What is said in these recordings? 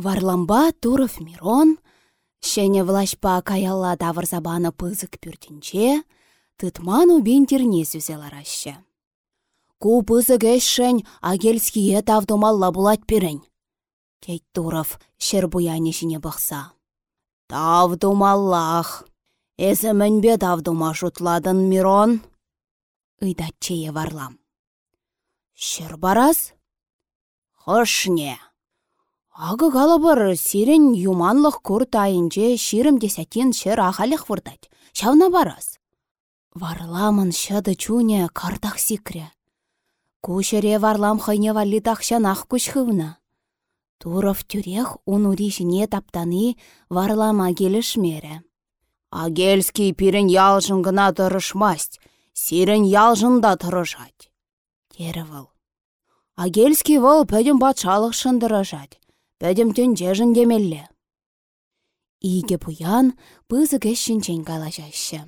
Варламба Туров Мирон, Шене влашпа каялла забаны пызык пүртінче, тытман убен терне сүзеларашы. Ку пызык эшшен агельские тавдумалла булать пирен. Тейт Туров шер буяне жіне бұқса. Тавдумаллах. Эзі мінбе тавдума шутладын Мирон. Ыйдатчее варлам. Шер барас? Хошне. Ағы галабыр сирен юманлық күр тайынже ширім десятин шер ағалық вұрдать. Шавна барас. Варламын шыды чуне картақ сикре. Кушере варлам хайне валли тахшанах күшхывна. Туров тюрех ун уришіне таптаны варлама келішмері. Агельский пирен ялжын гына тұрышмасть, сирен ялжын да тұрышать. Тері. Агельский выл пөдім батшалық шындырышать пәдім төнже демелле. Иге пуян пызы кәшшінчен калажашы.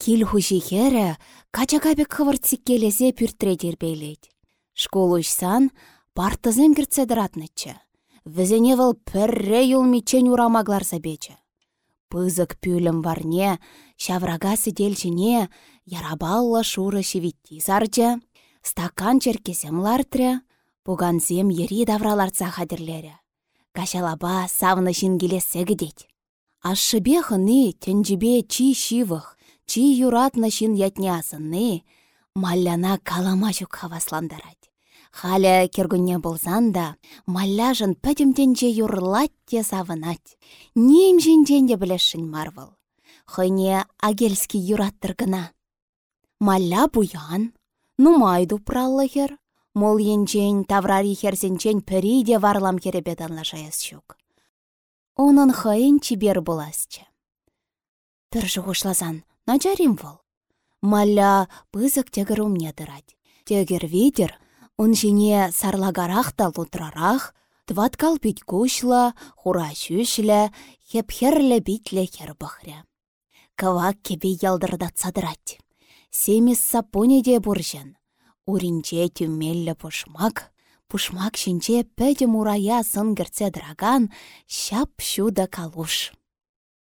Кил хуши хәрі качакабек хывыртсик келесе пүртре тербейлет. Школ ұшсан партызым кіртсе дыратнычы. Візене выл пірре юлмичен урамаглар забечі. Пызык пүлім варне, шаврага сіделчіне, ярабалла шуры шевитти сарчы, стакан черкесем лартря, пуганзем ери давраларца хадірлері кашалаба савны шингелесе гідет. Ашшыбе хыны тенжібе чи шивых, чи юратны шин ятнясыны, малляна калама жүк хавасландарать. Халя кергүнне болсан да, малляжын пәдімденже юрлат те савынать. Нем жинженде білешін марвыл. Хыне агельский юраттыр гына. Малля буян, нумайду праллыхер, Мол енчен таврари херсенчен пірі де варлам керебет анлашаяс щук. Онын хайын чибер боласчы. Пір жығышлазан, начарим вол. Малля пызык тегір умне дырать. Тегір ветер, он жіне сарлагарах та лутрарах, тваткал бит кушла, хура шүшлі, хеп-херлі битлі хер бұхря. Кавак кебе ялдырдат садырать. Семес сапоне буржен. Уринче тюмеллі пушмак, пушмак шинче пәді мурая сынгірце драган, шап шуда калуш.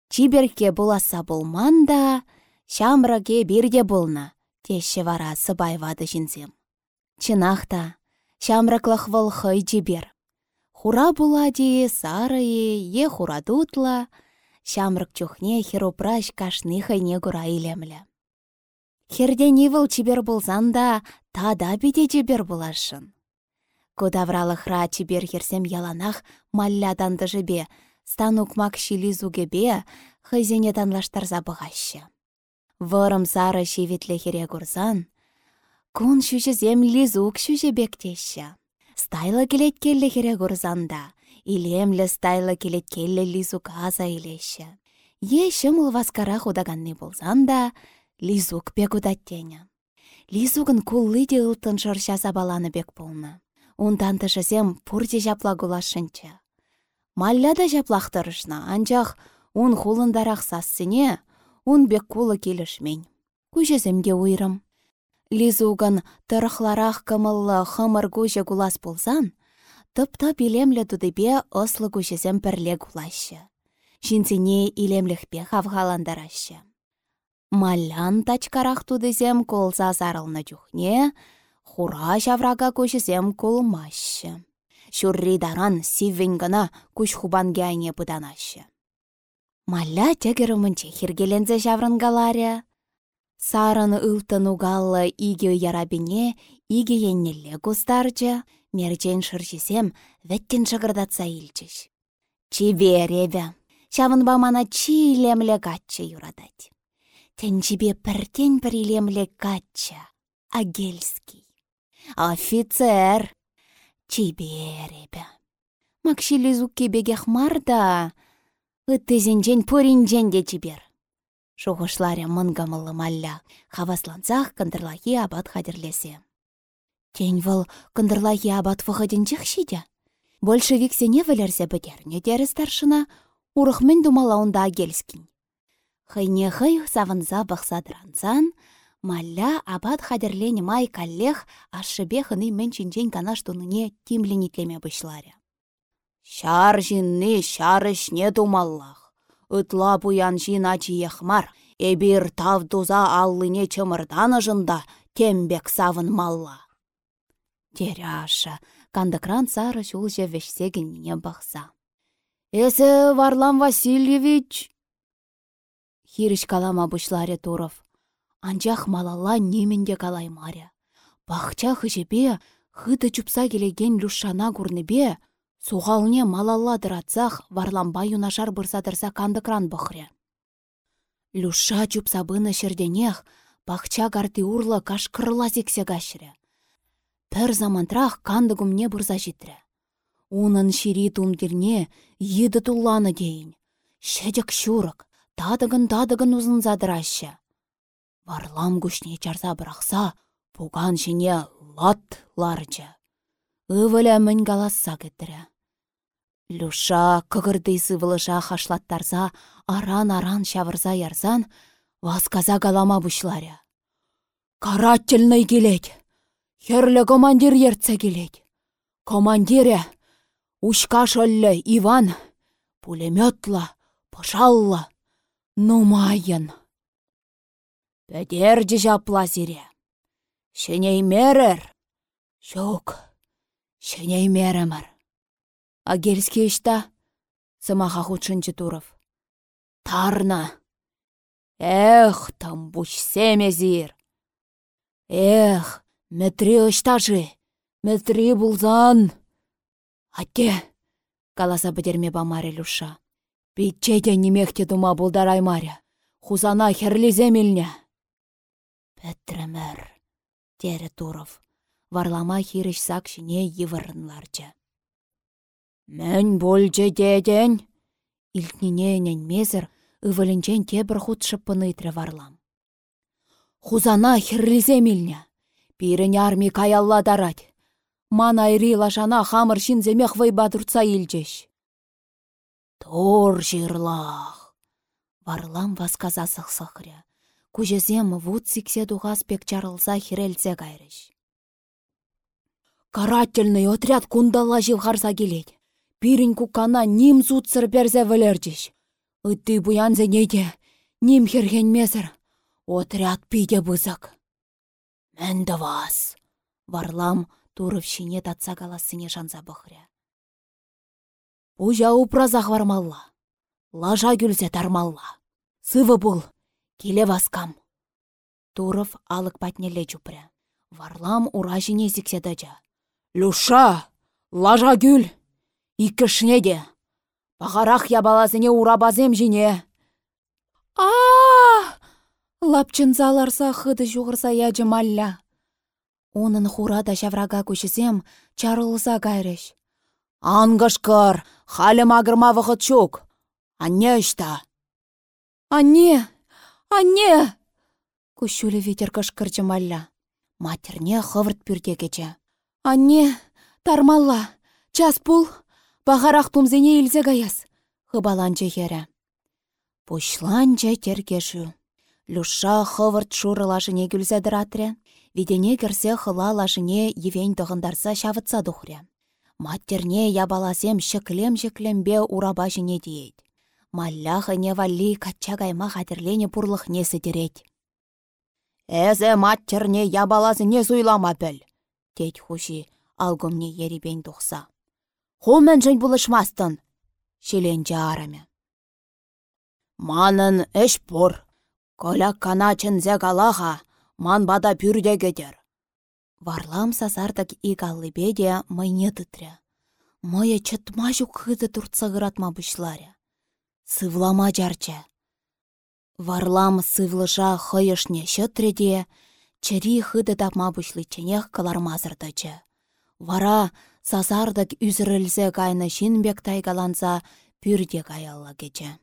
Чиберке буласа болман да, шамраге бирде болна, теші вара сыбайвады жінзем. Чынақта, шамраклах вăл хăй чибер. Хура булади сарые, е хура дутла, çамрăк чухне херупраш кашны хайне гура илемлі. Херден ивыл чибер да, тада биде чибер булашын. Кодавралыхра чибер херсем яланах маллядан жібе, станук мак шили зугебе, хызене танлаштарза бұғашы. Вырым сары шеветле хере курсан, кун шүшізем лизук шүші бектеші. Стайлы келет келле хере курсанда, илемлі стайлы келет келле лизук аза илеші. Е шымыл васкара худаганны болсан да, Лизук удаттене. Лизугын куллы де ылтын шырша забаланы бек болны. Ундан тышысем пурде жапла гулашынчы. Малля да жаплақтырышна, анчах ун хулындарақ сассыне, ун бек кулы келішмен. Күжезімге уйрым. Лизугын тұрықларақ кымыллы хымыр күжі гулас болсан, тыпта билемлі тудыбе ослы күжезім пірле гулашы. Шинсене илемліхпе хавғаландарашы. Малян тачкарах тудызем колса сарылны чухне, хура çаврага көшізем кулмашы. Шурри даран сиввен гына күш хубан гайне пыданашы. Малля тегерімінче хиргелензе çаврынгаларя. Сарын ылтын угаллы иге ярабине иге еннелле кустарчы, мерчен шырчесем веттен шығырдатса илчіш. Чиверебе, çавынба мана чилемле катчы юрадать. Тенчебе піртен бір илемле качча. Агельский. Офицер. Чиберебе. Макшилі зукке бегех марда. Үттезенжен пөрінжен де чибер. Шуғышларя мұнгамылы малля. Хавасланцах кындырлахи абат хадірлесе. Тень выл кындырлахи абат вғыденчех шиде. Большевик сене вілерсе бідерне дәрі старшына. Урықмен думалауында агельскін. Хыйне хый савынса бақсадырансан, Малля абат хадерлене май каллех ашшыбе хыны мен чинчен канаш туныне тимленитлеме бұшларя. Шар жинны шарышне тумаллах. Ытла пуян жина ехмар, эбир тав туза аллыне чымырданышында тембек савын малла. Теряша, кандыкран сары шулже вешсегенне бақса. Эсі Варлам Васильевич! Хиріш калама бұшларе Туров. Анчах малалла немінде калаймаря. Бақча хыжебе, хыты чупса келеген люшана бе, суғалне малалла дыратсақ варламба юнашар бұрсадырса кандыкран бұхре. Люша чупса бұны шерденех, бақча гарты урлы кашкырла зексе гашыры. Пір замантрах кандыгумне бұрза житрі. Унын шири тумдерне еді тулланы дейін. Шедік шурық, тадығын-тадығын ұзын задырашы. Варлам күшне чарса бірақса, пуган жіне лат ларчы. Ывыля мін галасса кеттірі. Люша кығырды сывылыша хашлаттарса, аран-аран шавырза ярзан, васказа галама бұшларя. Карательный келет. Херлі командир ертсе келет. Командире, ушка шөллі Иван, пулеметла, пышалла, нумайын. Пәдерді жапла зире. Шеней мерір. Шок. Шеней мерімір. Агельске ішта. Сымаға худшынчы Туров. Тарна. Эх, там бучсеме зир. Эх, метри ыштажы. Метри булзан. Атте. Каласа бідерме бамаре люша. Питчеде немехте дума булдарай маря. Хузана херлизе милне. Пәттірімір, дері Туров. Варлама хиріш сак шине евырынларчы. Мән болчы деден? Илтнене мезір, ывылінчен тебір худ шыппыны варлам. Хузана хірлізе мілне. Пирін арми каялла дарать. Ман айри лашана хамыр шинземех вайбадурца илчеш. Тор жирлах. Варлам васказа сықсықря. Кужезем вуд сиксе дуғас пек чарылса хирелсе кайрыш. Карательный отряд кундала живхарса келет. Пирин кукана ним зутсыр перзе вілердіш. Үтті буянзе неде, ним херген месір. Отряд пиде бызык. Мәнді вас. Варлам турып шине татса каласыне жанса бұхря. Пужа упразақ вармалла. Лажа гүлзе тармалла. Сывы бұл, Келе васкам. Туров алық патнеле чупря. Варлам ура жіне зікседача. Люша! Лажа гүл! Икішне де! Бағарақ ябалазыне урабазем жіне! а Лапчын заларса хыды жуғырса яжы малля. Онын хурада жаврага көшізем чарылса кайрыш. Ангышкыр, халім агырма чук. Анне үшта. Анне! Анне! Кущулі ветер кышкырчы малла. Матерне хывырт пүрде кече. Анне, тармалла, час пул, бағарақ тумзене илзе гаяс. Хыбаланчы хері. Пушланчы тергешу. Люша хывырт шурылашыне күлзе дыратре. Видене керсе хыла лашыне евен дығындарса шавытса дұхре. Маттерне ябаласем шіклем-шіклембе ураба жіне дейд. Маллахы не валли кача кайма хатірлене пурлых не сідерет. Әзі матчырне ябалазы не суйлама біл. Тет хуши алгымне еребен тұқса. Хумен жын бұлышмастын. Шеленче араме. Манын әш бұр. Коляк кана чынзе калаха, ман бада пүрде кетер. Варлам сазардық игаллы беде майне тытря. Мая чытма жүк хыды тұртсығыратма бұшларя сывлама жарча. Варлам сывлыша хыйышне шөтреде, чыри хыды тапма ченех калармазырдычы. Вара сазардык үзірілзе кайны шинбек тайгаланса пүрде каялла кече.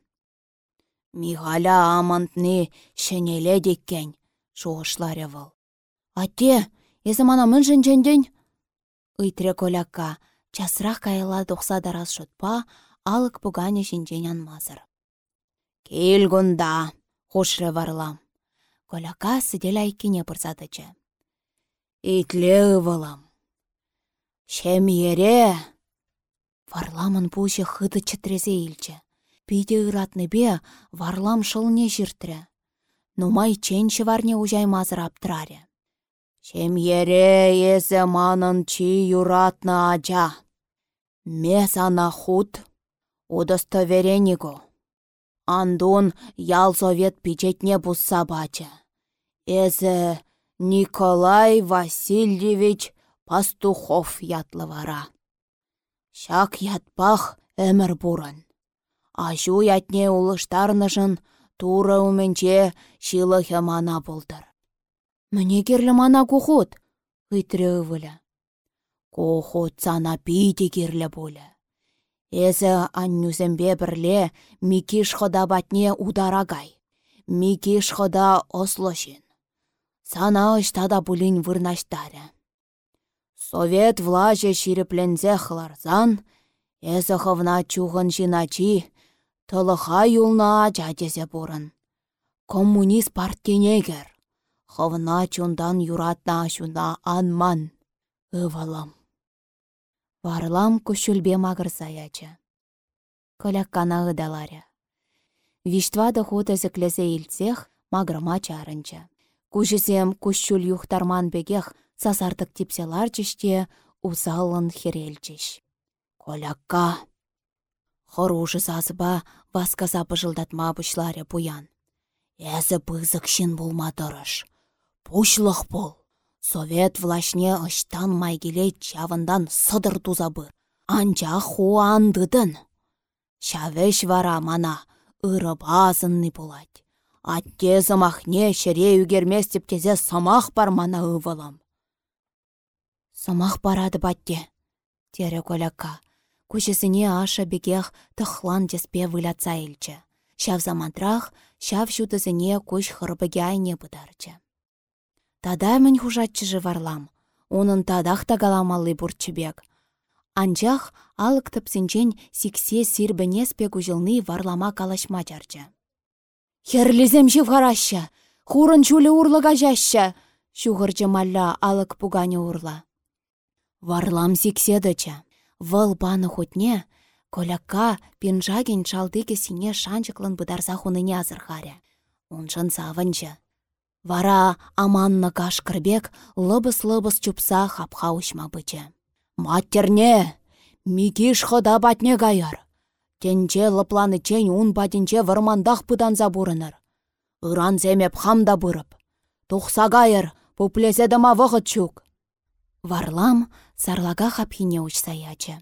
Михаля амантны шенеле деккен, шуғышларе выл. Атте, есі мана мін жінженден? Үйтре колякка, часырақ кайла доқса дарас шутпа, алық пугане шинчен анмазыр. Кел гунда, хушры варлам. Коляка сидел айкине пырсатычы. Итле ывылам. Шем ере. Варламын пуҫе хыды чітрезе илчче. Пиде бе варлам шылне жиртрре. Нумай ченші варне ужаймазыр аптыраре. Шем ере есе манын чи юратна ача. Ме сана худ, удостоверениго. Андун ял совет пичетне бусса бача. Эзе Николай Васильевич Пастухов ятлы вара. Шак ятпах әмір бурын. Ашу ятне улыштарнышын тура уменче шилы мана болдыр. Мне керлі мана кухут, үйтірі ывылі. Кухут сана пейді керлі болы. Эзі аннюзембе бірле микиш хода батне ударагай. Микиш хода ослошин. Сана ыштада бұлін вырнаштары. Совет влаже ширеплензе хларзан, эзі хывна чуғын жиначи, тылыха юлна жадезе бұрын. Коммунист партинегер, хывна чундан юратна шуна анман, ывалам. Варлам күшілбе мағырса ячы. Көләккана ыдаларя. Виштвады худ әзіклесе илтсех мағырма чарынча. Кужесем күшшүл юхтарман бегех сасардык типселар чеште усалын херелчеш. Колякка. Хоружы сазыба васказа пыжылдатма бұшларе буян. Әзі пызык шын болма дұрыш. Пушлық бол. Совет влашне ыштан майгеле чавындан сыдыр тузабы. Анча хуандыдын. Шавеш вара мана ырыбазынны болать. Атте замахне шере үгермес тезе самах бар мана ывылам. Сымақ барады батте. Тере колякка. Күшесіне аша бекех тұхлан деспе вылятса елчі. Шав замантрах, шав шутызіне күш хырбыге айне бұдарчы. Тада мен хужатчыжы варлам. Унын тадах тагаламалы бұрчыбек. Анчах алық тыпсынчен сиксе сирбінеспе күжілны варлама калашма жарчы. Херлізем жив хараща, хурын чулі урлыға жаща, шуғырчы малла алық пугане урла. Варлам сикседыча. Вăл паны хутне, колякка пинжаген чалдыке сине шанчыклын бұдарса хуныне азырхаря. Уншын савынчы. Вара аманны кашкырбек лыбыс-лыбыс чупса хапха ушма бычы. Маттерне! Микиш хода батне гаяр. Тенче лыпланы чен ун батинче вармандах пыдан забурыныр. Иран земеп хамда бұрып. Тухса гайыр, пуплесе дама вғыт чук. Варлам сарлага хапхине учсаячы.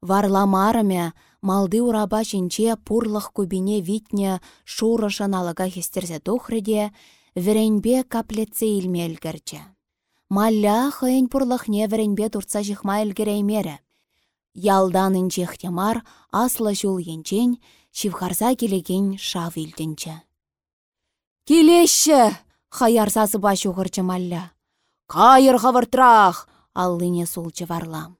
Варлам арымя малды ураба жинче пурлых кубине витне шуры шаналыга хестерзе тухрыде, веренбе каплетсе илме әлгірчі. Малля хыйын пурлыхне веренбе турца жихма әлгіреймері. Ялдан инчехтемар аслы жул енчен, шивхарса келеген шав илдінчі. Келеші! Хаярсасы баш уғырчы малля. Кайыр хавыртрах! аллине сулчы варлам.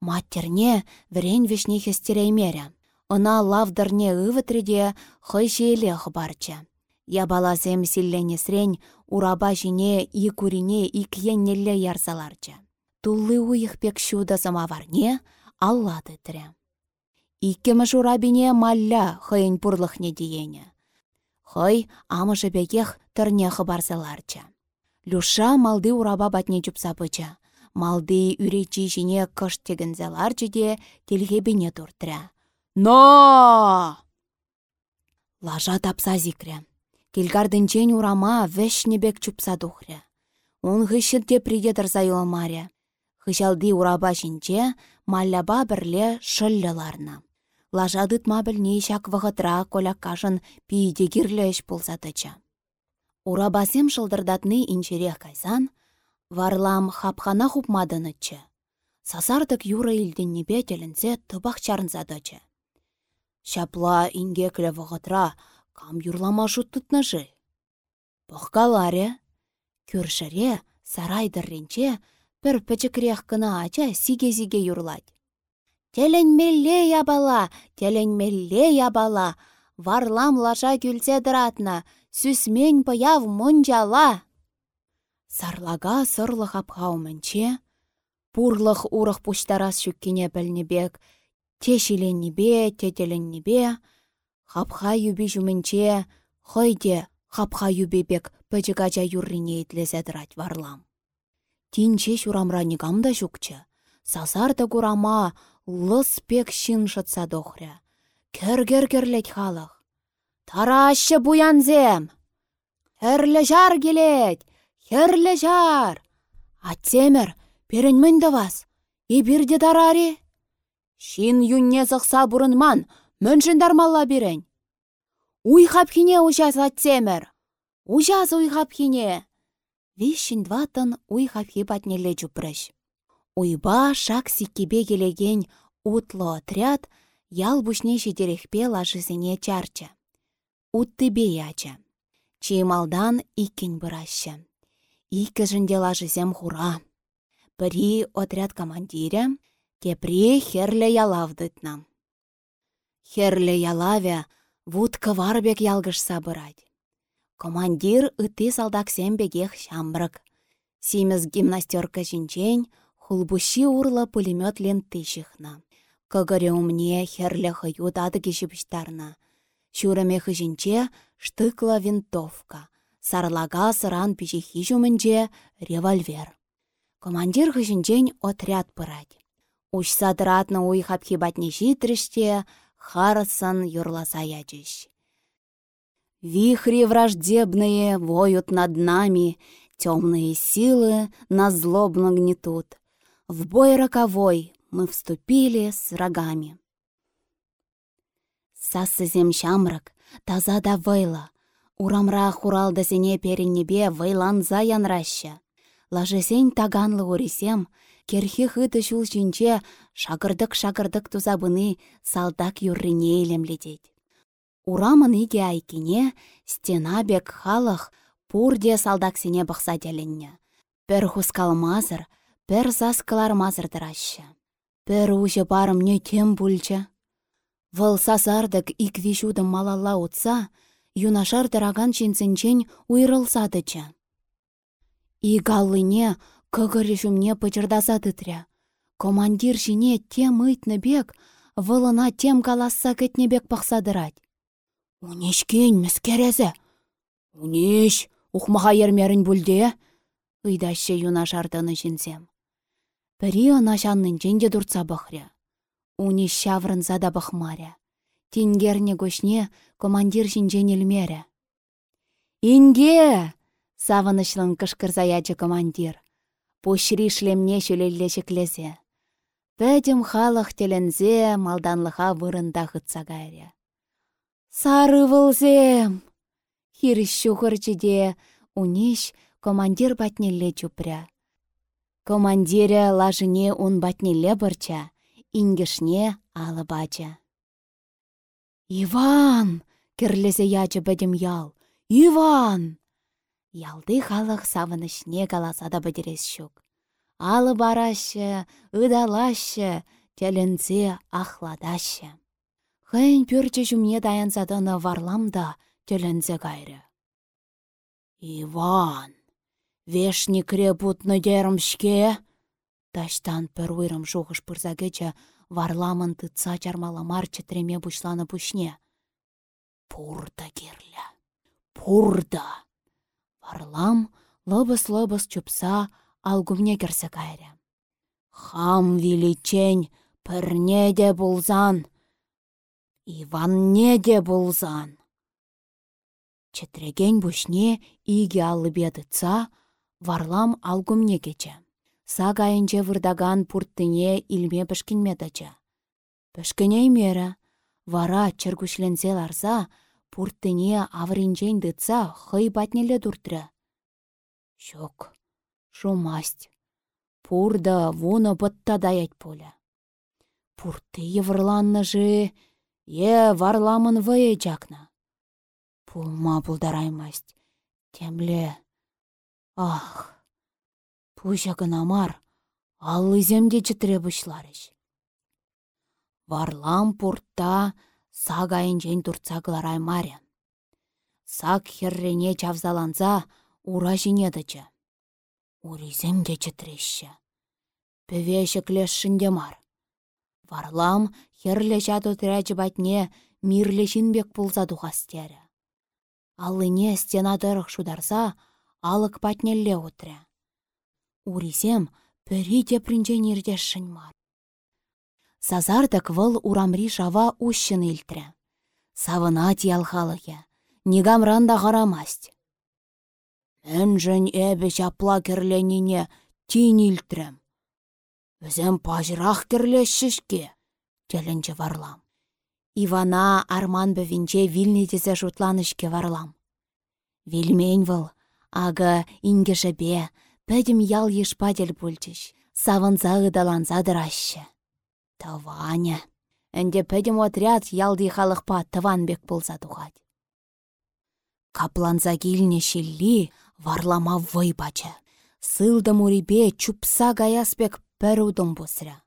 Маттерне врен вешне хестереймеря. Она лавдырне ывытреде хыйшеле хыбарчы. Я баласем силлене срень ураба жине и курине и кьеннелле ярсаларчы. Туллы уйых пек шуда самаварне аллады тірі. Иккемі журабине малля хыйын пурлыхне диене. Хый амышы бекех тұрне хыбарсаларчы. Люша малды ураба батне чупсапыча малды үречи жіне кыш тегінзелар жеде телгебіне туртря. Но! Лажа тапса зикря. Келгардынчен урама вешнебек чупса духря. Он хыщынте придетір зайыламаря. Хыщалды ураба жінче малляба бірле шыллыларна. Лажа дытма білне шак вғытра коляккашын пейде кирлеш болсатыча. Урабасем шылдырдатны инчерех кайсан, Варлам хапхана хупмадынычче. Сасардык юра илденнепе телінсе тыбақ чарынзадычы. Шапла инге вғытра кам юрлама жуттытныжы. Бұққаларе, көршіре, сарайдырренче, бір пічікрех кына ача сиге-сиге юрлать. Теленмелле ябала, теленмелле ябала, варлам лаша күлсе дыратна, сүсмен паяв мұнжала. Сарлага сырлық апғау пурлық урық пуштарас шүккене бәлнебек, те шиленнебе, тетеленнебе, хапха юби жүмінче, хойде хапха юбебек пөчігача юррине итлезедірать варлам. Тинче шурамра нигамда жүкчі, сазарда курама лыс пек шин шытса дохря. Кер-кер-керлет халық. Тарашы буянзем! Херлі жар келет! Херлі жар! Аттемір, перін да вас! Ебірде тарари? Шин юнне зықса бұрынман, мөншін дармалла берен. Уй хапхине ужас аттемір! Ужас уй хапхине! Вишін дватын уй хапхи патнеле жүпрыш. Уйба шак сиккебе келеген утлы отряд ял бушне шедерехпе лажызыне чарчы. Уттыбе ячы. Чималдан иккен бұращы. Икі жінде лажызем хура. Бірі отряд командиря, кепри херле ялавдытна. Херле ялавя вудка варбек ялгыш сабырать. Командир ыты салдаксем бегех шамбрык. Симес гимнастерка жинчень, хулбуши урла пулемет ленты шихна. Кăгăре умне херлле хăю тады кешіпштарна. Шураме хыжинче штыкла винтовка. Сарлага сыран пичехи жумменнче револьвер. Командир хыжинчен отряд пырать. Уç садыратны уй хапхи харысын юрласа ячыш. Вихри враждебные воют над нами, темные силы нас злобно гнетут. В бой роковой мы вступили с врагами. Сасы шамрак, таза да вайла. Урамра хуралда зене переннебе вайланза янраща. Лажесень таганлы урисем, керхи хыты шул жинче шагырдык-шагырдык тузабыны салдак юррине елемледет. Урамын иге айкине стена бек халах пурде салдаксене бұқса деленне. Пір хускалмазыр, Пір заскалар мазырдыраща. Пір уже барым не тем. Вăл сасардык ик вишудым малалла утса, юнашар дыраган чинсенчен уйрылсадыча. И кăгăрре çумне пычырдаса тытря. Командир çине тем ыйтнă бек, вăлына тем каласса кӹтне бек пахсадырать. Унешкен міскерезі. Унеш, ухмаха ермерін бүлде. Ыйдашы юнашардыны жінсем. Пірі ына жаннын де дұртса бұқря. Уни шаврын зада бұқмаря. Тенгерне көшне командир жинжен елмері. Инге! Савынышлын кышкырзаячы командир. Пушри шлемне шөлелле шеклезе. Пәдім халық телензе малданлыға вырында ғытса Сары вылзем! Шухырчыде, униш командир батнелле чупря. Командире лажыне ун батнелле бұрча, ингішне алы бача. Иван! кірлесе ячы бәдім ял. Иван! Ялды халық савынышне каласа да бідерес шук. Алы барашы, ыдалашы, теленце ахладашы. Хайн пөрчі жүмне даянсадыны варламда телензе кайры. Иван, вешні крепутны дерімшке? Таштан пір уйрым жоғыш пырзагече варламын тытса чармаламар чітреме бұшланы бұшне. Пурда керлі, пурда. Варлам лыбыс-лыбыс чупса алгумне керсе кайры. Хам величень пірне де Иван неде болзан. Четреген бұшне иге аллыбе ца, варлам алгумне кече. Сагайынче вырдаган пурттыне илме пішкінме дача. Пішкіне мері, вара чергушленсе ларса, пурттыне авринчен дыца хый батнеле дуртры. Шок, шумасть. Пурда вуны бұтта даять поля. Пурты еврланны жы, Е варламын вые жакна. Пулма пулдараймасть. Темле. Ах. Пуша гынамар. Аллы земде чытыре бұшларыш. Варлам пуртта сагайын жен турца глараймаря. Сак херрене чавзаланса ура жинедычы. Уриземде чытырещі. Пөвеші клешшінде мар. Варлам Херлі жаду тірәчі батне мирлі жинбек пулса тухастері. Аллыне стена дырық шударса, алық патнелле утря. Урисем пөрі тепрінчен ирдешшін мар. Сазардық выл урамри шава ущын илтрі. Савына тиялхалығы, негамранда ғарамасть. Әнжін әбі жапла кірленіне тин илтрем. Өзім пажырақ кірлешшішке, телінчі варлам. Ивана арман бөвінче вилнетесе шутланышке варлам. Вилмень выл, ага ингешебе, пәдім ял ешпадель пульчыш, савынса ыдаланса дырашы. Таваня. Әнде пәдім отряд ялды халықпа бек болса тухать. Капланса килне шилли, варлама вайбачы. Сылды мурипе чупса гаяспек пір удым бұсыря.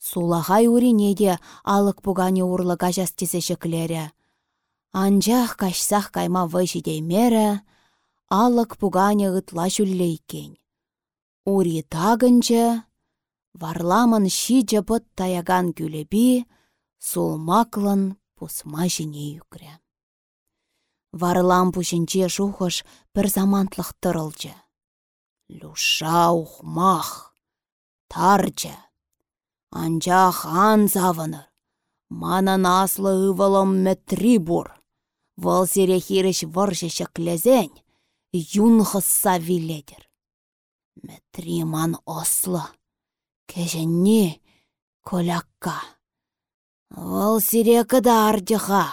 Сулағай урине де алық пугане урлы кажас тесе шеклері. Анжақ кашсақ кайма вай жидеймері, алық пугане ұтла жүллейкен. Ури тагынчы, варламын шиджі бұт таяган күлеби, сулмаклын пусма жіне юкрі. Варлам пушинче шухыш бір замантлық тұрылжы. Люша ухмах, тарчы. Анча хан завыныр. Манан аслы ывылым мәтри бур. Вăл сирехиріш выршы шеклезен, юн хысса виледір. Мәтри ман ослы. Кеженне колякка. Вăл сирекы да ардыха.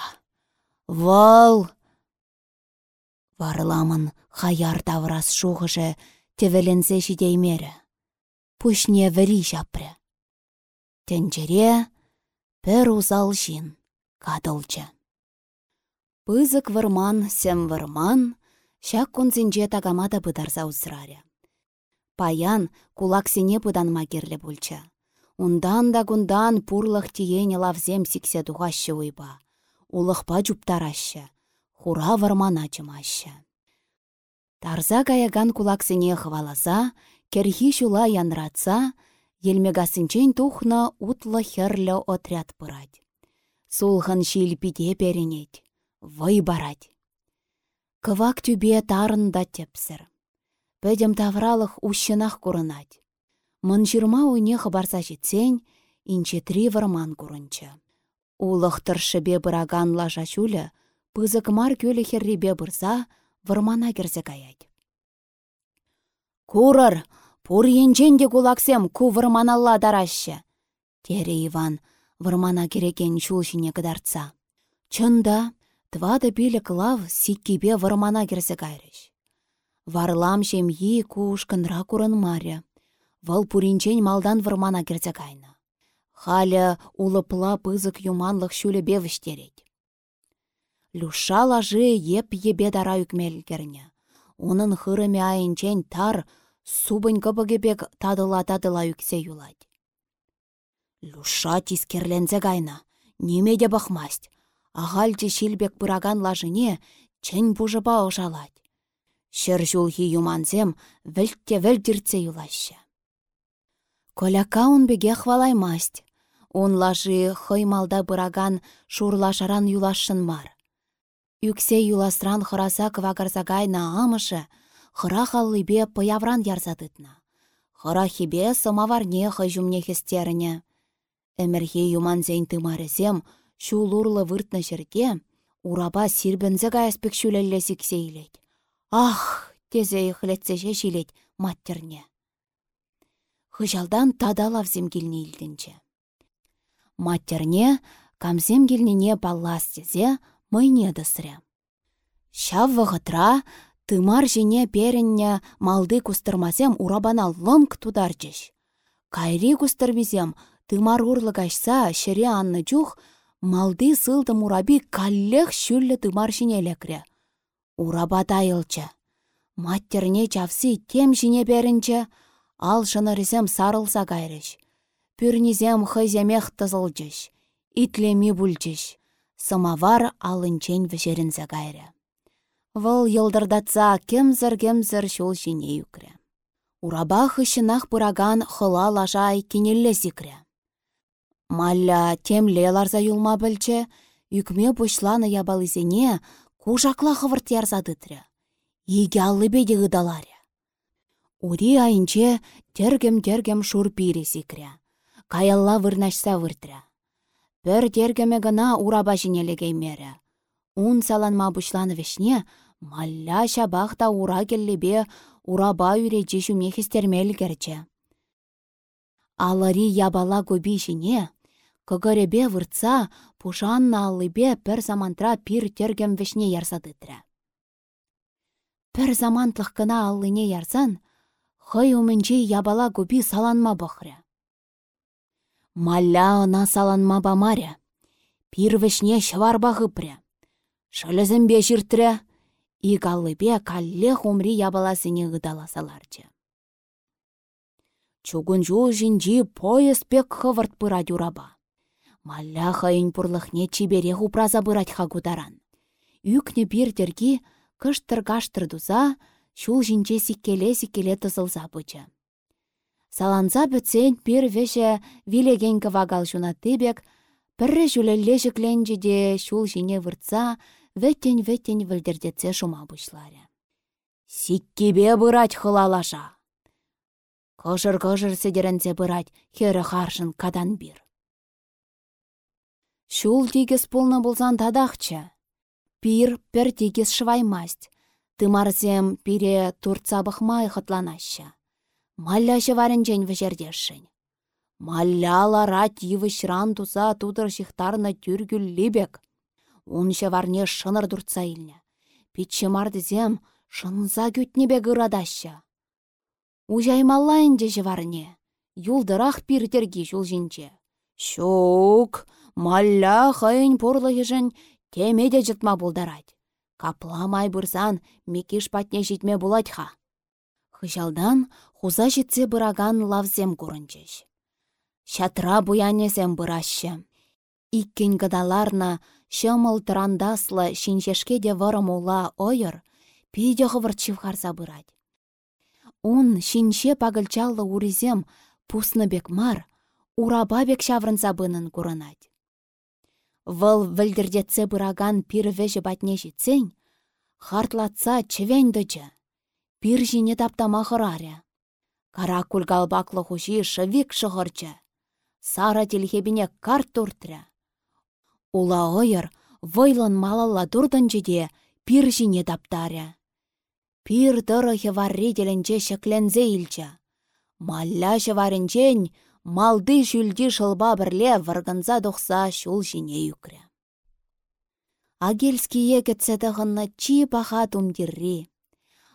Вăл Варламын хаяр таврас шухышы тевеленсе шидеймері. Пушне вірі жапры. Тенчере пір узал жин. Пызык вырман, сем вырман, шак кунзинче тагамада бұдарса ұсыраря. Паян кулаксене бұдан магерлі бұлчы. Ундан да гундан пурлық тиене лавзем сиксе тухашы уйба. Улықпа жуптарашы хура вармана чымашы. Тарза каяган кулаксене хваласа, керхи шула янратса, елмегасынчен тухна утлы херлі отряд пырать. Сулхан шилпиде перенет, вай барать. Кывак тюбе тарын да. Пәдем тавралық ущынах курынать. Мын жирма уйне хабарса три варман курынчы. Улық тұршыбе бұраган лажа пызык мар көлі херребе бұрса, вырмана керсе каять. Курыр, пур енчен кулаксем ку вырманалла дарашы. Тере Иван вырмана керекен чулшине кыдарца. Чында, твады билік лав сиккебе вырмана керсе кайрыш. Варлам шемьи кушкынра курын маря. Вăл пуринчен малдан вырмана керсе кайна. Халя улыпла пызык юманлық шүлі бевіштерет. Люша лажы еп ебе дара үкмелгерне. Унын хырыме айынчен тар, субын кыбыгебек тадыла-тадыла үксе юлать. Люша тискерлензе гайна, немеде бахмасть. Ағальчы шилбек пыраган лажыне чен пужыпа ожалать. Шыр жулхи юманзем вілтте вілдіртсе юлашы. Коляка он беге хвалаймасть. Он лажы хоймалда бұраган шурлашаран юлашын мар. Юксе юласран хыраса квагарзагайна амышы, хыра халлыбе пыявран ярзадытна. Хыра хибе самаварне хыжумне хестеріне. Әмірге юман зейн тымарызем, шулурлы выртны жерге, ураба сирбінзі гаяспек. Ах, тезе ихлетсеше шилет маттерне. Хыжалдан тадалавзем келіне илдінче. Маттерне камзем келнене баллас тезе, мыйне дысря. Шав вғытра, тымар жіне перінне малды кустырмасем урабана лымк тударчыш. Кайри кустырмезем, тымар урлыгашса шыре анны жух, малды сылды мураби каллех шүллі тымар жінелекре. Ураба дайылчы. Маттерне чавсы тем жіне берінчі, ал шынырызем сарылса кайрыш. Пүрнізем хыземех тызылчыш, итлеми бүлчіш самавар алынчен вешерінсе кайры. Вăл йылдырдатса кемзір-кемзір шул çине юкрре. Ураба хыщынах пыраган хыла лажай кенелле сикрре. Малля темле ларса юлма білче, үкме пушланы ябалызене кужакла хывырт ярзадытры. Еге аллы беде ғыдаларя. Ури айынче тергем-тергем шур пире сикря. Каялла вырнашса выртря. Пір тергеме гына ураба жинелегеймері. Ун саланма бұшланы вешне, малля шабақта ура келлебе ураба үречі жүмехестермел керче. Алари ябала көбі көгіребе пушанна аллыбе пір замантра пир тергем вешне ярсадытры. Пір замантлық кына аллыне ярсан, хый умінче ябала көбі саланма бұқры. Малля ына саланма бамаря, пир вешне шварба ғыпры. Шылызымбе жиртрі, игаллыбе калле хумри ябаласыне ғыдаласаларчы. Чугун жу жинжи поезд пек хывырт пырать ураба. Малля хайын пурлыхне чибере хупраза бырать хагударан. Үкне бир терги кыштыр-гаштыр дуза, шул жинче сиккеле-сиккеле тызылза бычы. Саланза бөтсен пир веше вилеген кывагал жуна тыбек, піррі жүлелле жікленжі де шул жине выртса, веттен-веттен вілдердетсе шума бұшлары. Сиккебе бұрать хылалаша. Кожыр-кожыр седеренсе бұрать, хері харшын кадан бір. Шул тигіз пулны болсан тадақчы. Пир пір тигіз шываймасть. Тымарзем пире турцабықмай хытланашы. Малля жыварынчен вежердешшін. Малля лара тивы шран туса тудыр шихтарна тюргүл либек. Унша варне шыныр дуртса илне. Питче мардызем шынза күтнебе гырадаща. Ужаймалла инде жеварне. Юлдырах пиртерги жул жинче. Шук, малля хайын порлы ежін темеде жытма булдарать. Капламай бұрсан мекеш патне житме буладьха. Хыжалдан хуза житсе бұраган лавзем көрінчеш. Шатра буянезем бұрашы. Иккен гыдаларна Шымыл тырандаслы шинчешке де вырымула ойыр, пейде хывырчив харса бырать. Ун шинче пагылчаллы уризем пусны бек мар, ураба бек шаврынса бынын. Вăл вӹлдердетсе быраган пирвежі батне житсен, хартлатса чевен дычы. Пир жіне таптама хыраря. Кара кульгалбаклы хуши шывик шығырчы. Сара телхебіне карт туртря. Ула ойыр, вайлын малалла турдан жеде пир жіне таптаря. Пир дыры хеварри теленче шеклензе илчі. Малля шеварінчен малды жүлді шылба бірле варганза дұқса шул жіне юкрі. Агельские кетседіғынна чи баха тумдирри.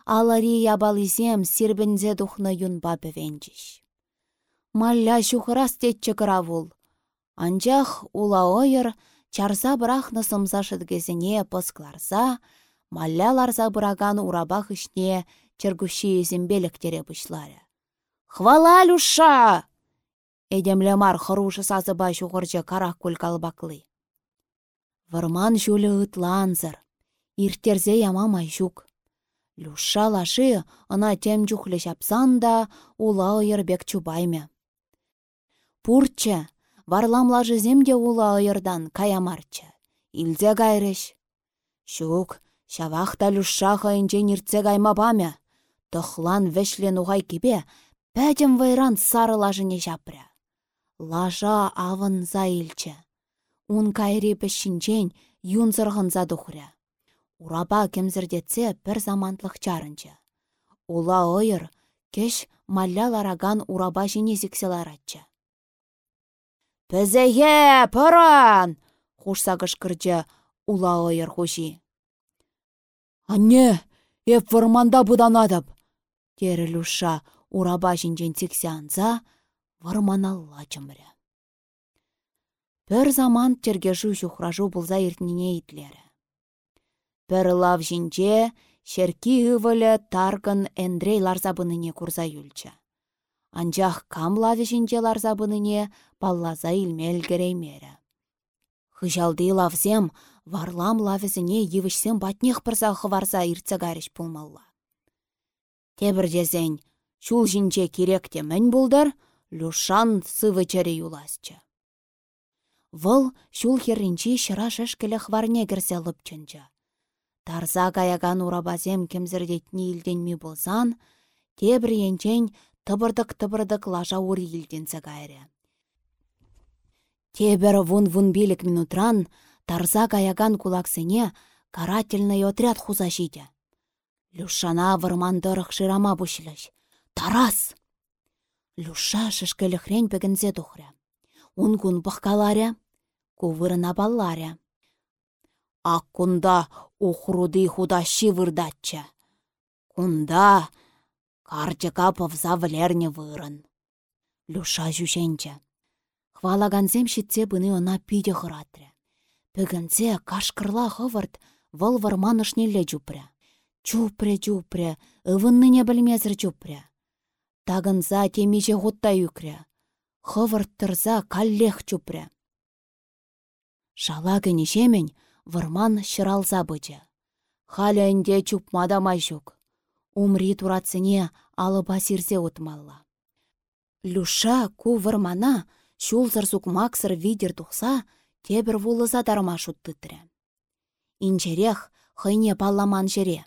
Алари ябализем сирбінзе дұхны юнба бівенчіш. Малля шухырас тетчі кыравул. Анчах ула ойыр чарса бұрақны сымса шыдгезіне пыскларса, малляларса бұраган урабах ішне чергуши зембеліктері бұшлары. Хвала люша! Эдемле мар хырушы сазы бай шуғырчы карақ көл калбаклы. Варман жүлі ытланзыр, иртерзе ямамай жүк. Люша лашы ына тем жүхлі шапсан да ула ойырбек чубайме. Пурчы, варламлажы земде ула ойырдан каямарчы. Илзе гайрыш. Шук, шавахта люша хайынче ниртсе гайма бамя. Тұхлан вешлен уғай кебе, пәдім вайран сары лажыне жапря. Лажа авын заилчі. Ун кайри пішінчен юн зырғынза дұхря. Ураба кемзірдетсе бір замантлық чарынчы. Ула ойыр, кеш малля лараган ураба жіне зікселаратчы. Пізеге, пыран! Хушса кышкырчы ула ойыр хуши. Анне, еп вырманда бұданадып. Тері люша ураба жинжен тіксе вырманалла чымры. Пір заман тергежу жухражу бұлза ертніне итлері. Пір лав жинже, шерки ывылі таргын эндрей ларзабыныне курза юлчы. Анчах кам лаве жинже ларзабыныне паллаза илмел кереймері. Хыжалды лавзем, варлам лавезіне евішсем батнех пырса хыварса иртсе гарыш пулмалла. Тебірдезен, шул жинче керек те мін бұлдар, люшан сывы чәрі юласчы. Вăл çул херринчи çăра шешкеле хварне кірсе лыпччнчă. Тарса каякан урабасем кемсердетни илтенми болсан, тебір енчен тыбырдык-тыбырдык лаша ури илтенсе кайры. Тебір вун-вун билік минутран тарса каякан кулаксене карательный отряд хуза çитӗ. Люшана вырмандырых ширама пуçлăç. Тарас! Люша шешкелі пекенсе тухря. Унгун кувырына балларя. Ак кунда ухруды худа вырдатча. Кунда карчыка пăвса вілерне вырын. Люша жүшенче. Хвалагансем щитсе быны она пиде хыратря. Пөгінсе кашкырла хывырт вăл вырманышнелле чупря. Чупря, чупря, ывынныне білмезір чупря. Тагынса темиже хутта юкря. Хывырт тырса каллех чупря. Шала кенешемен вырман шыралса бычы. Халя инде чупмада майшук. Умри туратсыне алыба сирсе утмалла. Люша ку вырмана шулзыр максыр видер тухса, тебір вулыза дарма шуттытря. Инчерех хыйне палламан жере.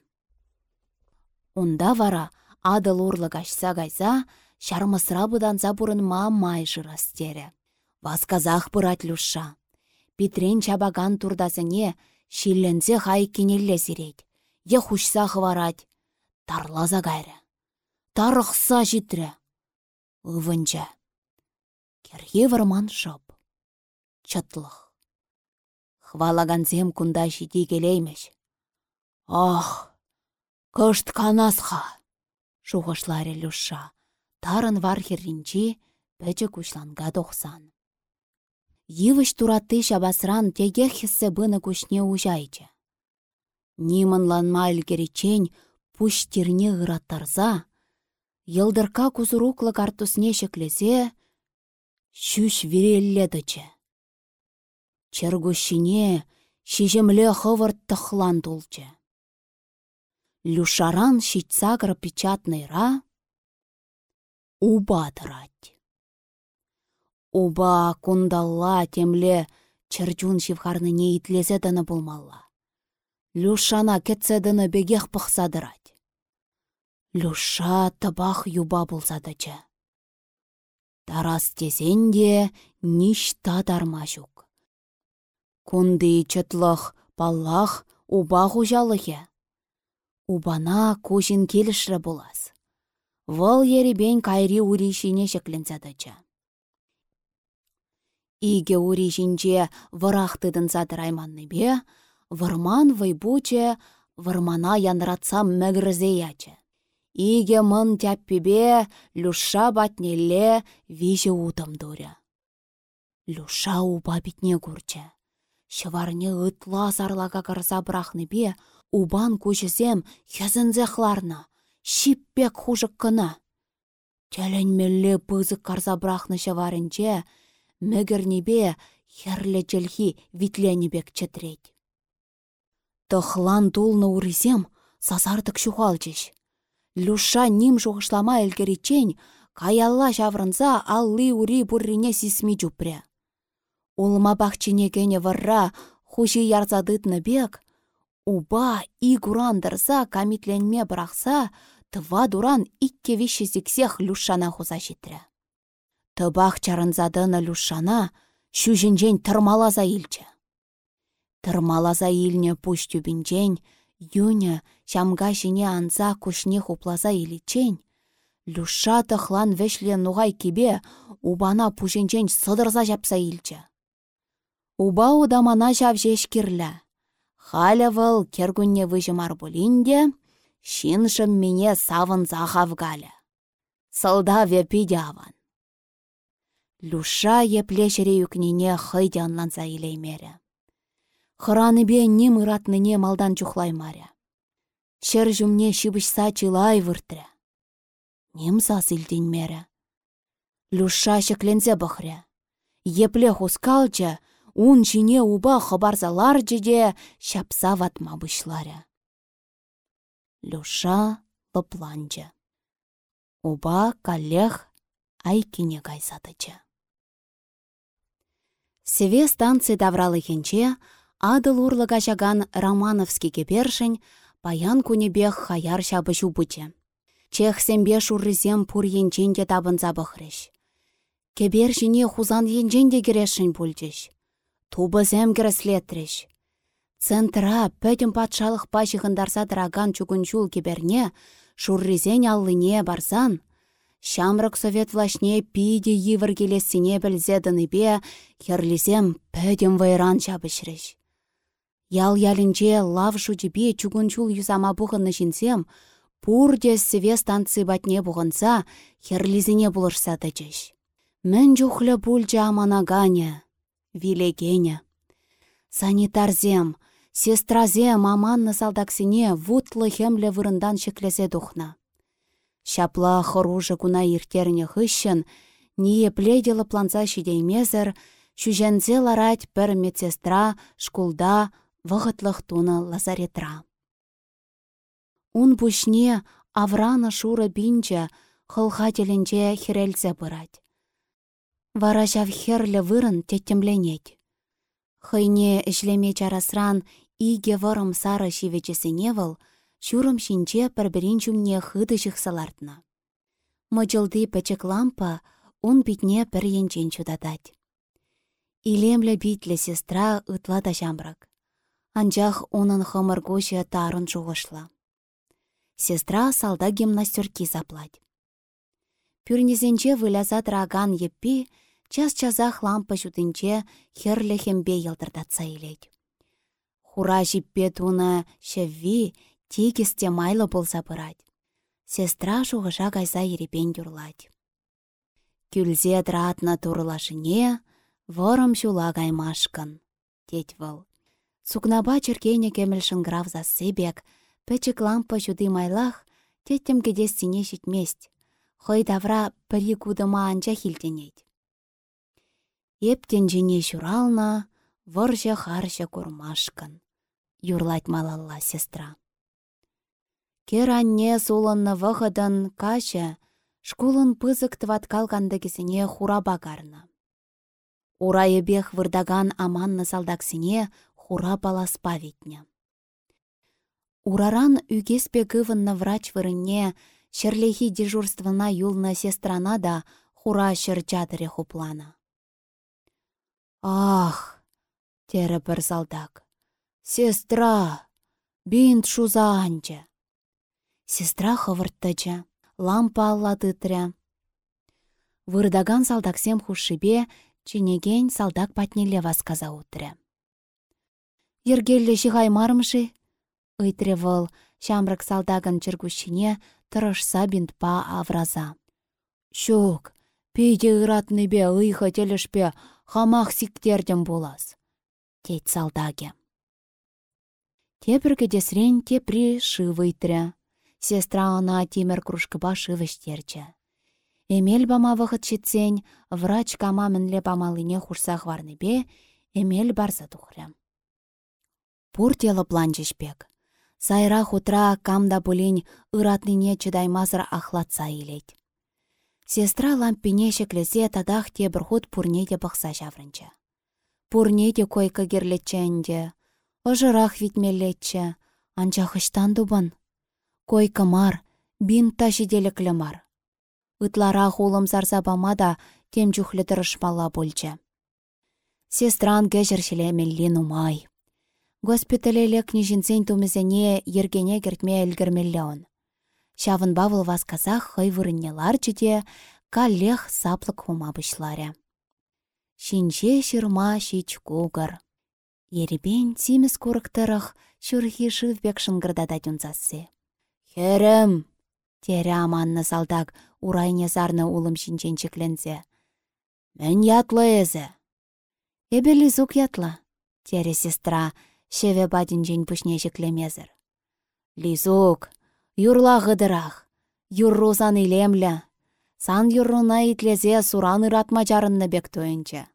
Унда вара адыл урлы кашса кайса, шармысра бұданса бұрын ма май жырастере. Васказах бұрат люша. Питрен чабаган турдасыне шилленсе хай кенелле сирет. Е хушса хварать. Тарлаза гайры. Тарықса житрі. Ывынча. Керхе варман шап. Чатлық. Хвалаганзем кунда жиди келеймеш. Ах, кышт канасха. Шухышларе люша. Тарын вархерринчи пәчі кушланга тоқсан. Йывыш тураты шабасран теге хіссе быны кушне ужайчы. Нимынланма ілгеречен пуштирне ыраттарза, Йылдырка кузуруклы картусне шеклесе, Шүш вирелледічі. Чергушине шижемле хывырт тұхлан тулчы. Люшаран шитсагыр печатныйра уба тырать. Уба кундалла темле чырчун шивхарныне итлесе дыны болмалла. Люшана кетсе дыны бегех пықсадырать. Люша табах юба болсадычы. Тарас тесенде ништа дармашук. Кунды чытлых паллах уба хужалыхе. Убана кушин келішрі болас. Вăл еребен кайри уришине шекленсадыча. Иге уришинче вырахтыдын задырайманны бе, вырман вайбуче вырмана янратсам мәгірзе Иге мын тяппебе люша батнелле виже утым дуря. Люша уба битне курча. Шыварне ытла зарлага карса бе, убан кучесем хезінзе хларна, шиппек хужық кына. Тәлінмелле пызык карса брахны шыварынче, бе херле челхи бек четреть. Тăхлан тулны урисем сасартык çухалчыç. Люша ним шухышлама әлгеречен, каялла шаврынса алли ури буррине сисми чупря. Улма бахчине варра хуши ярзадытны бек, уба и курандырса камитленме брахса, тыва дуран икке виші зіксех люшана хуза житрі. Тыбах чарынзадыны люшана, шүжінжен тырмалаза илчі. Тырмалаза илне пуш тюбінжен, Юня çамга çине анса кушне хупласа иличен, Люша тăхлан вешле нугай кибе убана пушенчен сыдырса çапса илчче. Уба удамана çавжеш кирлля. Халя вăл кергунне выжымар болинде, çиншым мине савынса хавгаля. Сылда вепиде аван. Люша епле çре юкнине хыйде анланса илеймере. Хыраныбе ним ыратныне малдан чухлаймаря. Шер жүмне шибышса чылай выртря. Ним сас илтенмеря. Люша шеклензе бұхря. Епле хускалча, ун чине уба хабарзалар жеде шапса ватма бұшларя. Люша лыпланча. Уба калех айкине кайсатыча. Севе станция давралы хенче, адыл урлыга жаган Романовский кепершін, паян кунебех хаяр шабы жубычы. Чех сембе шуррызем пур енченде табынза бұхрыш. Кебер жіне хузан енченде керешін пульчыш. Тубы зем кереслетріш. Центра пөтім патшалық пачығындарса дыраган чугунчул кеберне, шурризен аллыне барсан, Шамрак совет влашне пиде йывыр келесіне бе, херлизем пөдем вайран чабышрыш. Ял ялінче лав жудебе чугунчул юзама бұғынны жінсем, пурде севе станции батне бұғынса, херлизіне бұлырса дәчеш. Мен жүхлі бұлжа аманаганя, вилегеня. Санитарзем, сестразем аманны салдаксине вутлы хемле вырындан шеклесе духна. Шапла хоружы куна иртерне хыщын, не пледелы планца шидеймезір, шүжензе ларать пір медсестра шкулда вғытлық туны лазаретра. Ун пушне аврана шура бинче хылха теленче хирелзе бырать. Вара херлі вырын теттемленет. Хыйне ішлеме чарасран иге вырым сары шивечесіне выл, Шурым шинче пірбірін жүмне хыды жықсалартына. Мұжылды пәчік лампа он бітне пір енчен чудатать. Илемлі битлі сестра ытла да жамрак. Анжақ оның хымыр көші тарын жуғышла. Сестра салда гимнастерки заплать. Пюрнезенче выляза драган еппи, час-часах лампа жүдінче херлі хембе елдырдатса илет. Хура жиппе туны шевви Тегесте майлы болса бұрад. Сестра шуғыша кайса ерепен юрлать. Күлзе дратна турлашыне, ворым шула каймашкын, теть выл. Сукнаба черкене кемелшін граф за себек, пәчік лампа жуды майлах, теттем кедестіне житмест. Хой давра пірі кудыма. Ептен жіне журална, выржа харжа курмашкын. Юрлать малалла сестра. Кер анне сулынны вғыдын каша, шкулын пызык кісіне хура багарны. Урайы бех вырдаган аманны салдаксіне хура баласпа ветне. Ураран үгеспе гывынны врач вырынне, шерлехи дежурствына юлна сестрана да хура шырчадыре хуплана. Ах, тері бір салдак. Сестра, бинт шуза анча. Сестра хывырттычы, лампа алладытря. Вырдаган салдаксем хушшипе, чинеген салдак патнеле васказа утря. Ергелле жығаймарымшы? Ыйтре вăл, çамрăк салдагын чыргущине тырышса бинтпа авраза. Щук, пейде ыратныбе ыйхă телешпе хамах сиктердем болас. Тет салдаге. Тепіргі десрен тепри шывыйтря. Сестра ана тимер кружкыба шывыштерчче. Эмел бама вăхăт çитсен, врач кама мӗнле памалине хурсах варнипе, эмел барса тухря. Пур телы планчешпек. Сайра хутра камда пулин ыратнине чыдаймазыр ахлатса илет. Сестра лампине шеклесе тадах те бір хут пурне де бұқса жаврынчы. Пурне де койка керлетченде, витмелетче, анча хыштан дубын койка мар, бин ташиделіклі мар. Ытлара хулым зарзабама да тем чухлі тырышмала. Сестран кәжір май. Умай. Госпиталелі книжінцен тумізене ергене кертме әлгірмеллеон. Шавын бавыл васказах хый вырыннелар чите, каллех саплык хума бұшларе. Шинче шырма шич кугар. Еребен тиміз курыктырых шүрхи шывбек шынгырдада тюнзасы. Херем! Тере аманны салдак урайне зарны улым шинчен чекленсе. Мен ятлы эзі. Эбелі зук ятла. Тере сестра шеве бадинчен пүшне жеклемезір. Лизук, юрла ғыдырақ, юррузан илемлі. Сан юрруна итлезе суран ыратма жарынны бек тойынчы.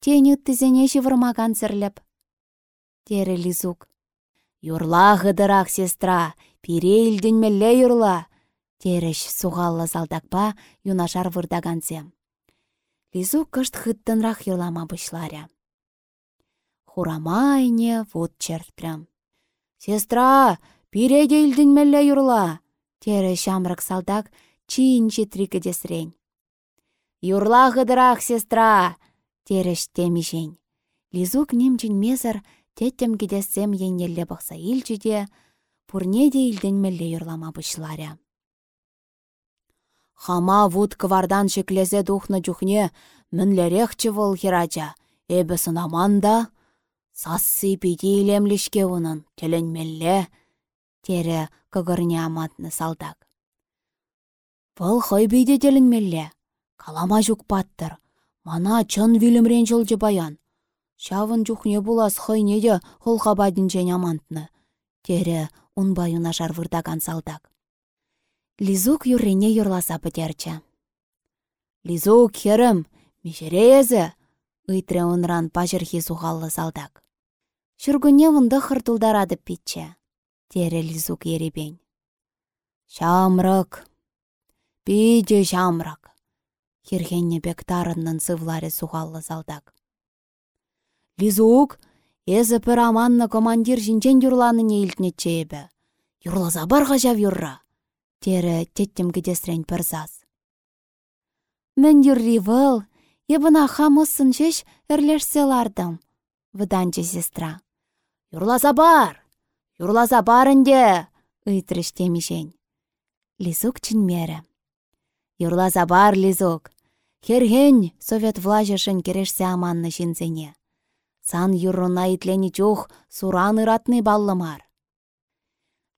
Тень үттізене шывырмаган сірліп. Тере Лизук. Юрла ғыдырақ сестра, пире илденмелле юрла. Тереш суғалла залдакпа юнашар вырдагансем. Лизу кышт хыттынрах юрлама бұшларя. Хурамайне вот чертпрям. Сестра, пиреде илдін мәлі юрла. Тері шамрак салдак чиін жетрігі десрен. Юрла ғыдырақ, сестра, тереш темешен. Лизук немчен мезір теттем кедесем еннелле бақса илчіде, пурне де илден мәлі юрлама бұшларя. Хама вуд квардан шеклезе духна жүхне мінлерехчі вол хирача, эбі сынаманда, сассы пиди илемлішке унын, мәлі, тере кығырне аматны салдак. Вăл хăй бейде мәлі, калама жүк паттыр, мана чын вилімрен жылжы баян. Шавын жүхне булас хăйне де хăлха бадінчен амантны, тере унбаюна вырдаган салдак. Лизук юррене юрласа пытерчче. Лизук херім, мешерезі, ыйтре онран пажырхи сухаллы салдак. Шүргүне вунды хыртулдарады питче. Тере Лизук еребен. Шамрак. Пиде шамрак. Хирхенне бек тарыннын сывларе салдак. Лизук, езі пір аманны командир жинчен юрланыне илтнетче ебі. Юрлаза барға жав юрра тері теттем кедесрен пірзаз. Мен юрри вăл, ебына хамысын шеш әрлерсе лардым, выданчы сестра. Юрласа бар, юрласа барынде, ыйтрыш темешен. Лизук чынмері. Юрласа бар, Лизук. Херген совет влажышын керешсе аманны жинзене. Сан юрруна итлени чух суран ыратны баллымар.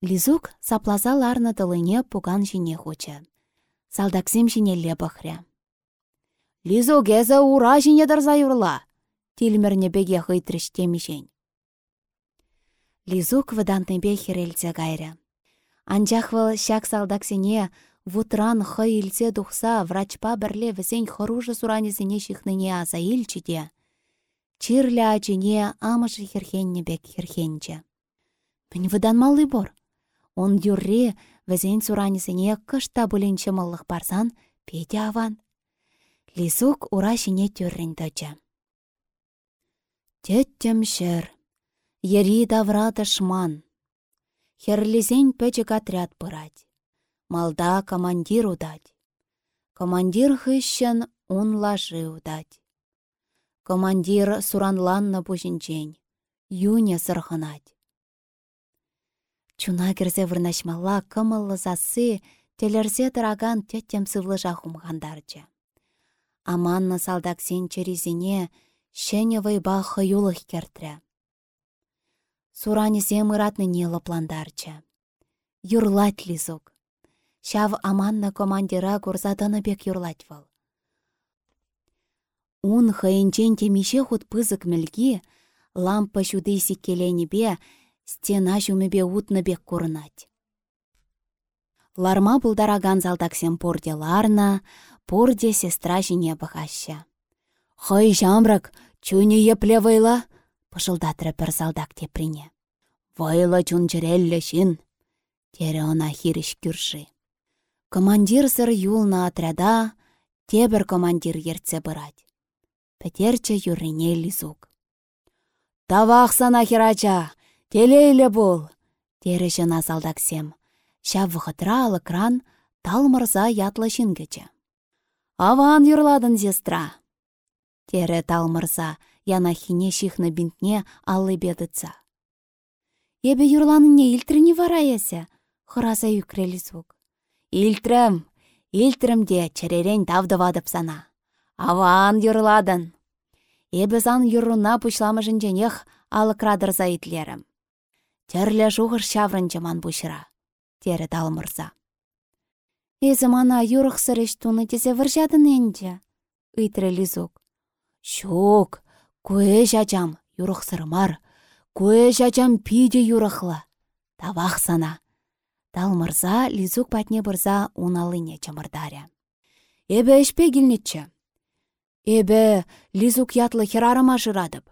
Лизук саплаза ларны тылыне пуган жіне хоча. Салдаксем жинелле бахря. Лизук эзі ура жіне дарза юрла. Тилмерне беге хыйтрыш темешен. Лизук выдантнебе херелзе гайря. Анчахвал шак салдаксене вутран хый илсе тухса врачпа бірле візен хоружы суранесене шихныне аза илчиде. Чирлі ачыне амышы херхенне бек херхенче. Мін выдан малы бор. Он юрре візен суранисене кышта бүленчі мыллық барсан, педе аван. Лисук ура шине тюррен тача. Теттем ери давра дышман. Херлизен пәчік отряд пырать. Малда командир удать. Командир хыщен он лажы удать. Командир суранланна пушинчен, юне сырхынать. Чуна кірзе вырнашмалла кымыллы засы телерзе тұраган теттем сывлы жахумғандарчы. Аманны салдак сен черезіне шәне вайба хыюлық кертрі. Суранисе мұратны нелі пландарчы. Юрлать лизук. Шав аманна командира курзаданы бек юрлать вал. Ун хайынчен темеше худ пызык мілге, лампа шудейсі келенебе стена жүмебе бек курынать. Ларма бұлдараган залдаксем порде ларна, порде сестра жіне бұғаща. Хай жамрак, чуне епле вайла, пышылдатры бір залдак теприне. Вайла чун жерелле шин, тере она хириш күрші. Командир сыр юлна отряда, тебір командир ерце бұрать. Петерче юрине лизук. Тавақ сана хирача, Телейлі бол, тері жына салдаксем. Шав вғытра кран, тал мырза ятлы жінгічі. Аван юрладын зестра. Тері тал яна хине шихны бинтне аллы бедыца. Ебе юрланыне илтріні вара есе, хыраса юкрелі сук. Илтрім, илтрімде чаререн тавдывадып сана. Аван юрладын. Ебе зан юрруна пучламыжын женех алықрадырза итлерім. Терлі жуғыр шаврын жаман бұшыра. Тері талмырза. Эзі мана юрық сырыш туны тезе віржадын әнде. Үйтірі лизук. Көе жачам, юрық сырмар. Көе жачам пиде юрықлы. Тавақ сана. Талмырза лизук патне бұрза уналыне чамырдаря. Эбі ішпе келнетчі. Эбі лизук ятлы херарыма жырадып.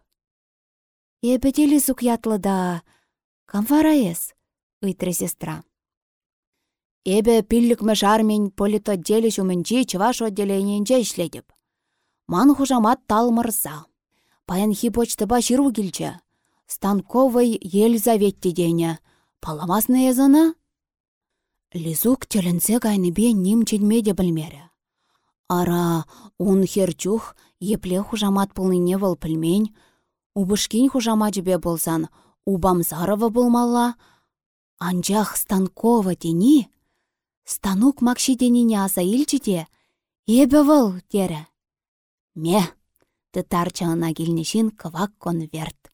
Эбі де лизук ятлы да, Камфараес, ыйтры сестра. Эбе пиллікмі жармен политотделі жүмінчі чываш отделениенче ішледіп. Ман хужамат талмырса. Паян почтыба жиру келчі. Станковый Елизаветте дене. Паламасны езіні? Лизук теленсе кайныбе ним ченмеде білмері. Ара, он херчух, епле хужамат пулныне вăл пілмень, убышкин жібе болсан, убамзарова болмалла, анчах станкова тени, станук макши тенине аса илчите, ебе тере. Ме, тытар чаңына келнешін кывак конверт.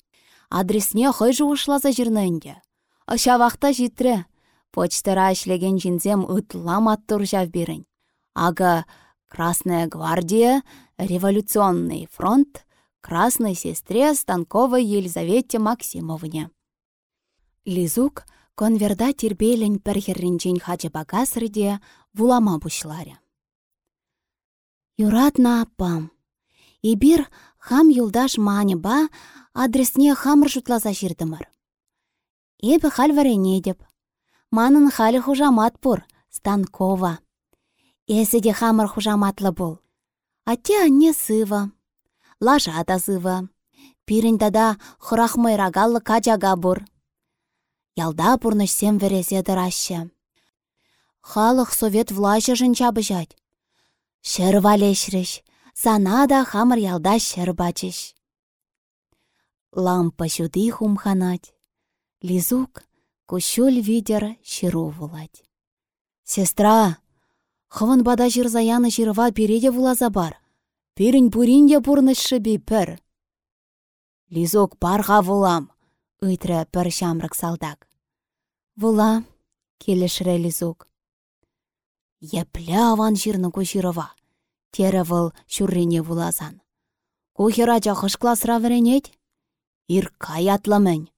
Адресне хой жуышласа жирнэнде. Аша вақта житре. Почтара ішлеген жинзем ытлам аттур жав берін. Ага Красная гвардия, Революционный фронт, Красной сестре Станковой Елизавете Максимовне. Лизук конверда тербелін пәрхеррінчен хачы багасырде вулама бұшлары. Юратна аппам. Ибир хам юлдаш мане ба адресне хамыр жұтласа жирдімір. Эбі хал варене деп. Манын халі хужамат пұр, Станкова. Эсі де хамыр хужаматлы бұл. Атте анне сыва. Лажа да сыва. Пирін дада хұрахмайрагаллы качага бұр. Ялда сем вересе дырашы. Халық совет влашы жынча бұжад. Шыр валешріш, сана да хамыр ялда шыр бачыш. Лампа жуды хумханать. Лизук кущуль видер шыру вулать. Сестра, Хывын бада заяны жирва переде вулаза бар. Перін пуринде пурнышы пір. Лизок парға вулам, ыйтры пір шамрық салдак. Вула, келешірі лизок. Еплі аван жирны жирва. Тері выл шүррене вулазан. Кухера жахышкласыра веренет? Ир каятламын,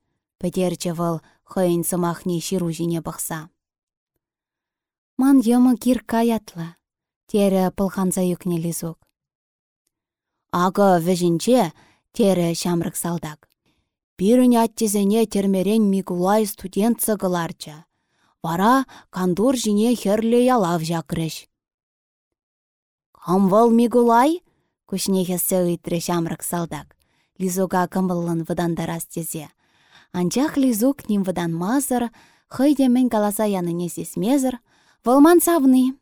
пәтерчі выл хыйын сымахне ширу жіне бұқса. Ман йымы кир каятла. Тере пылханса юкне лизук. Ағы вежінче тере шамрык салдак. Пирін аттезене термерен Микулай студент сығыларча. Вара кандур жіне херле ялав жакрыш. Камвал Микулай? Күшне хесе ыйтры шамрык салдак. Лизуга кымылын выдандарас тезе. Анчах лизук ним выдан мазыр, хыйдемен каласа яныне сесмезір, Вăлман савны.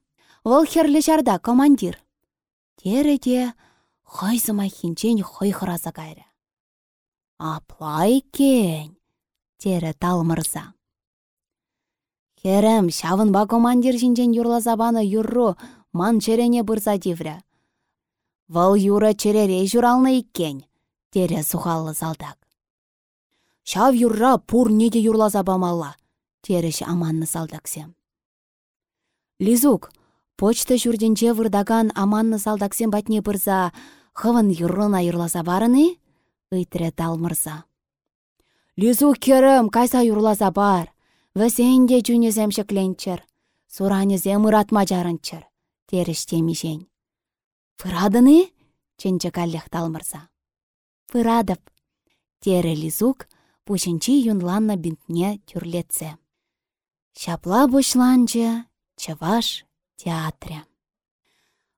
Вăл херлі жарда командир. Тереде хăйсыма хинчен хăй хыраса кайры. Аплай кен, тере талмырса. Херем, ба командир жинчен юрлазабаны юрру ман черене бұрса диврі. Вăл юра черере журалны иккен, тере сухаллы залдак. Шав юрра пур неде юрлаза бамалла, тереш аманны салдаксем. Лизук, почта жүрденче вырдаган аманны салдаксен батне бұрза, хывын юррын айырласа барыны? Ыйтре талмырса. Лизук керім, кайса юрласа бар. Вәсенде жүнезем шекленчер. Суранезем ыратма жарынчыр. Терештемешен. Фырадыны? Ченче каллех талмырса. Фырадып. Тере лизук, пушинчи юнланна бинтне тюрлетсе. Шапла бушланчы, Чаваш театря.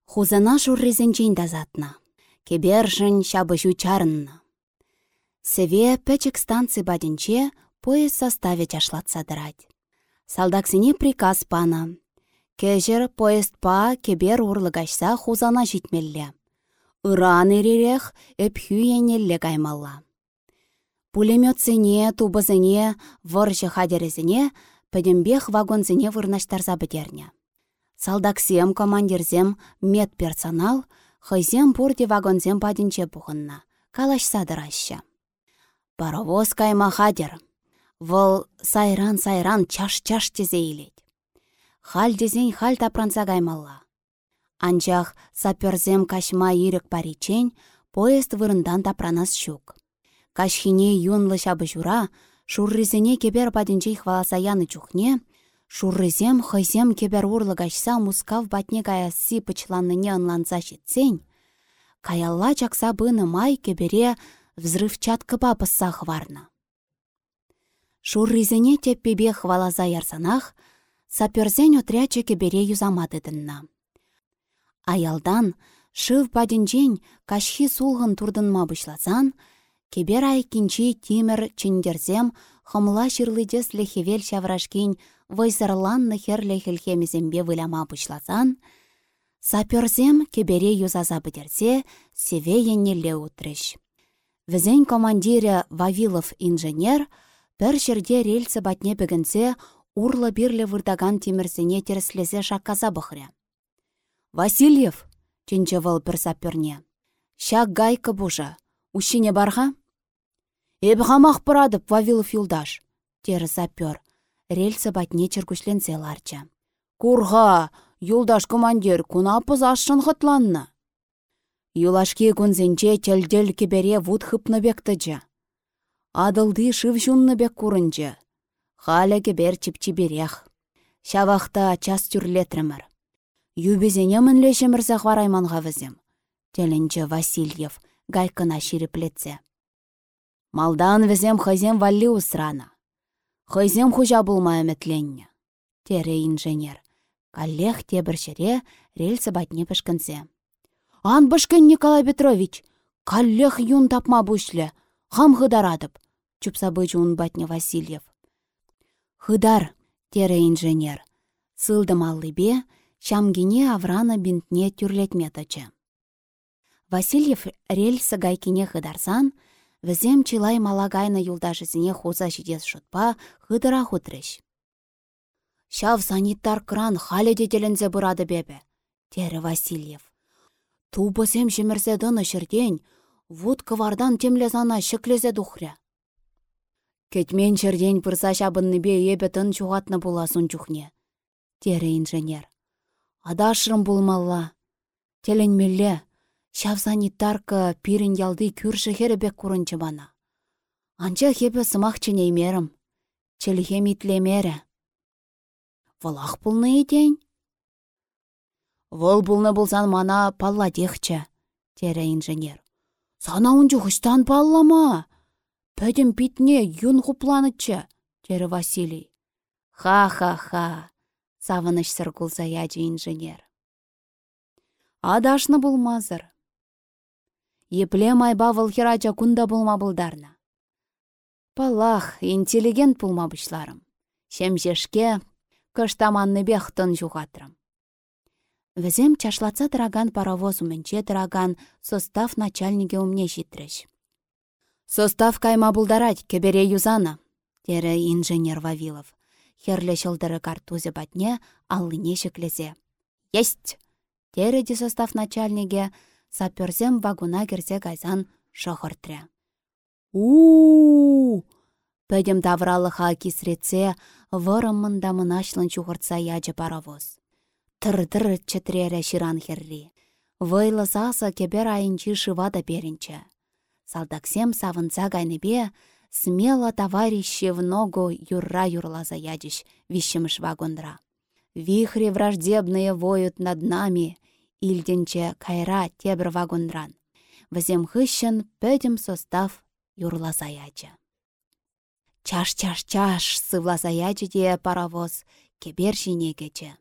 Хузана шурризенчен дазатна. Кебержін шабы чарынна. Севе пәчік станци бадинче поезд составе чашлатса дырать. Салдаксине приказ пана. Кежер поезд па кебер урлыгашса хузана житмелле. Ыран эп хүйенелле каймалла. Пулеметсене, тубызыне, выржы хадерезіне Пӹдембех вагонзене вырнаштарса бідерне. Салдаксем командирзем медперсонал хыйзем пурте вагонзем падинче пухынна. Калаш садыраща. Паровоз кайма хадер. Вăл сайран-сайран чаш-чаш тезе илет. Халь дезен халь тапранса каймалла. Анчах саперзем кашма ирек паричен поезд вырындан тапранас щук. Кашхине юнлы çапы жура, Шуррисене кебер падинчей хваласа яны чухне, шуррисем хăйсем кебер урлы качса мускав батне каясси пычланныне ынланса çитсен, каялла чакса быны май кебере взрывчатка пысса хварнă. Шуррисене теппебе хваласа ярсанах, саперсен отрячы кебере юзама тытынна. Аялдан Шыв падінчен кашхи сулғын турдынма бұшласан, кебер айкинчи тимір чиндерзем хымла шырлыдес лехевел шаврашкин вайсарланны херле хелхемезембе выляма бұшласан, саперзем кебере юзаза бідерсе, севе еннелле утрыш. Візен командире Вавилов инженер, пір жерде рельсы батне бігінсе, урлы бірлі вырдаган темірсене терслезе шаққаза бұхря. Васильев, Ченче вăл пір сапперне. Шак гайка бужа. Ущине барға? Эбі хамақ бұрадып, Вавилов юлдаш. Тері саппер. Рельсы батне чыркушленсе ларча. Курға, юлдаш командир, куна пыз ашшын хытланны. Юлашки күнзенче чәлдел кебере вуд хыпны бектіджі. Адылды шыв жунны бек. Халя кебер чипчиберех. Шавақта час тюрлетрімір. Юбезене мінлеше мірзақ варайманға візім. Теленче Васильев гайкына ширеплетсе. Малдан візем хызем валли усрана. Хызем хужа булма әметленне. Тере инженер. Каллех тебіршере рельсы батне пішкінсе. Ан бышкын Николай Петрович, каллех юн тапма бұшлі, хам хыдарадып, чупса бычы ун батне Васильев. Хыдар, тере инженер. Сылдым аллыбе, Шамгине аврана бинтне тюрлетме тачы. Васильев рельсы гайкине хыдарсан, візем чилай малагайны юлдашысыне хуза жидес шутпа хыдыра хутрыш. Шав санитар кран халі детелензе бұрады бебе, тері Васильев. Тубысем жемірсе дыны шырден, вуд кывардан темле зана шыклезе духря. Кетмен шырден пырса шабынны бе ебе тын чуғатны буласын чухне, тері инженер. Адашрым булмалла. Теленмелле, шав санитарка пирін ялды күрші херебек курынчы бана. Анча хепе сымақ ченеймерім. Челхем итлемері. Валақ бұлны етен? Вол бұлны бұлсан мана палла дехчі, тере инженер. Сана унчу хыштан паллама. Пөдім питне юн хупланычы, тере Василий. Ха-ха-ха. Савыныш сыргулса ячы инженер. Адашны булмазыр. Епле майба вăлхерача кунда булма булдарна. Палах, интеллигент булма бұшларым. Шемшешке, кыштаманны бехтын жуғатрым. Візем чашлаца дыраган паровоз уменче дыраган состав начальнике умне житреш. Состав кайма булдарать, кебере юзана, тере инженер Вавилов. Херле шылдыры картузе батне аллыне шеклезе. Есть! Тереде состав начальниге саперзем вагуна керсе кайсан шохыртря. у Пөдем тавралыха кисретсе, вырыммында мынашлын чухыртса ячы паровоз. Тыр-тыр чытрере ширан херри. Вайлы саса кебер шывада берінчі. Салдаксем савынца гайныбе смело товарищи в ногу юрра юрлаза ядищ, вещемыш. Вихри враждебные воют над нами, Ильденче кайра тебр вагондран. Візем хыщен пөдім состав ячы. Чаш-чаш-чаш сывлаза ячы де паровоз кебер жине кече.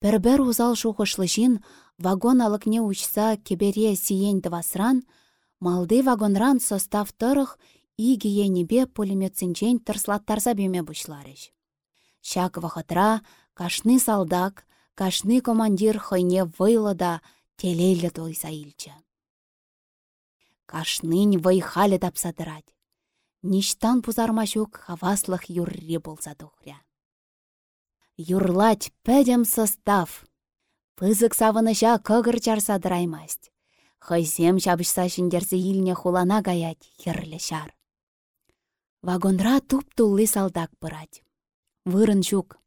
Пір-бір узал шухышлышин вагон алыкне учса кебере сиен двасран, малды вагонран состав тұрық игі енебе пулеметсенчен тырслаттарса беме бұшларыш. Шак вахытра кашны салдак, кашны командир хойне вайлы да телейлі тойса илчі. Кашнын вайхалі тапсадырать. Ништан пузармашук хаваслых юрри болса тухря. Юрлать пәдем состав. Пызык савыныша кығыр чарса дыраймасть. Хайсем шабышса шиндерсе илне хулана гаять херлі шар. Вагонра туп-тулли салдак пырать. Вырын чук.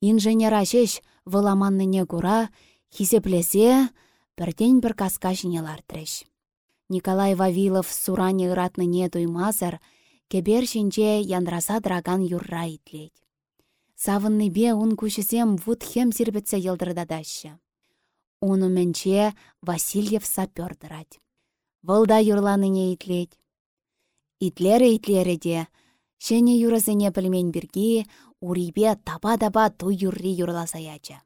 Инженера шеш вăламанныне кура, хизеплесе, пірден бір каска жинелар треш. Николай Вавилов сурани ыратныне туймазыр, кебер шинче янраса драган юрра итлет. бе ун кушесем вуд хем сирбетсе йылдырдадашы. Уну менче Васильев сапер дырать. Вылда юрланыне итлет. Итлері итлері де, шене юрызыне білмен бірге, урибе таба-таба ту юрри юрласа ячы.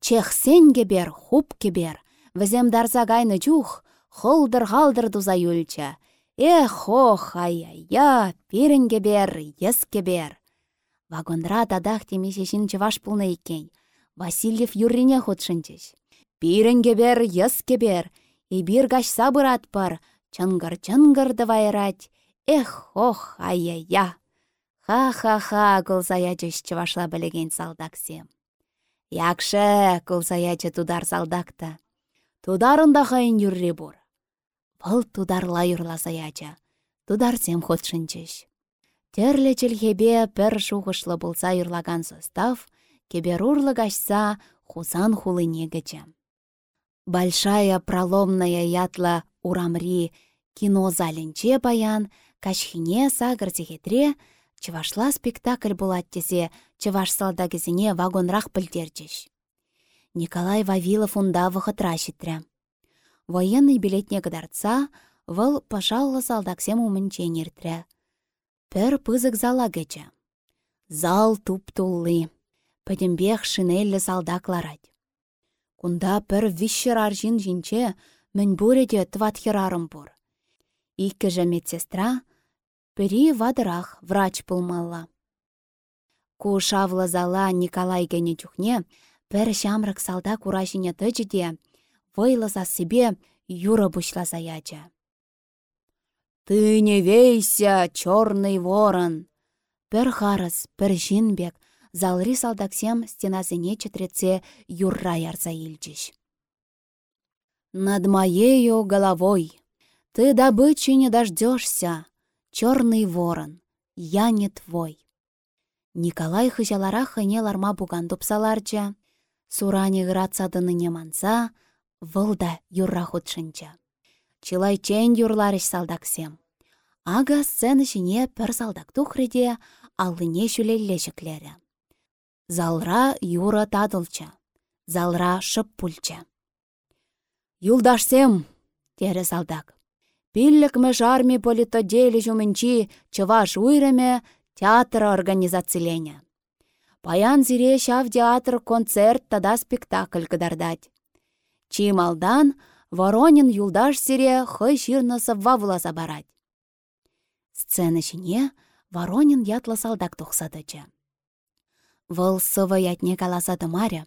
Чехсен кебер, хуп кебер, візем дарса гайны чух, хылдыр-халдыр туза юлча. Эх, ох, ай-я-я, пирен кебер, ес кебер. Вагонра тадах темесе шин чываш пулны иккен. Васильев юррине худшынчыш. Пирен кебер, ес кебер, и бир гаш сабырат пар, чынгыр-чынгыр вайрать. Эх, ох, ай-я-я. Ха-ха-ха, кулсаячыш чывашла білеген салдаксем. Якше, кулсаячы тудар салдакта. Тударында хайын юрре бур. Вăл тударла юрласа яча. Тударсем хотшынчыш. Терле челхебе пір шухышлы болса юрлаган состав, кебер урлы гашса хусан хулыне гыча. Большая проломная ятла урамри кино залинче баян, кашхине сагыр зехетре, чывашла спектакль булат тесе, чываш салдагізіне пілдерчеш. Николай Вавилов унда çитрӗ. Военный билетне кăдарца, вăл пашаллы салдаксем умменнчен иртрӗ. Пӗр пызык зала. Зал туп тулли. Пӹтембех шинеллі салдакларать. Кунда пір вишшер аржин жинче, мін буреде тват херарым бур. Иккіжі медсестра, пірі вадырах врач пулмалла. Ку шавлы зала Николай гене чухне, пір шамрык салда куражине тычыде, вăйлăса себе юрă пучласа яча. Ты не вейся, черный ворон! Пір харыс, пір жинбек, залри салдаксем стеназыне чітреце юрра ярса илчиш. Над моею головой ты добычи не дождешься, черный ворон, я не твой. Николай хыжалара хыне ларма буган тупсаларча, сурани грацадыныне манса, вылда юрра хутшынча. Чылай чен юрларыш салдаксем. Ага сцена шине пір салдак тухреде аллыне шүлелле Залра юра тадылча. Залра шып пульча. Юлдашсем, тере салдак. Пиллік меж армии политоделі жумінчі чываш уйреме театр организацилене. Паян зире шав театр концерт тада спектакль кыдардать. Чималдан Воронин юлдаш сире хый ширнысы вавласа барать. Сцена шине Воронин ятла салдак тухсадычы. Вăл сывы ятне каласады маря,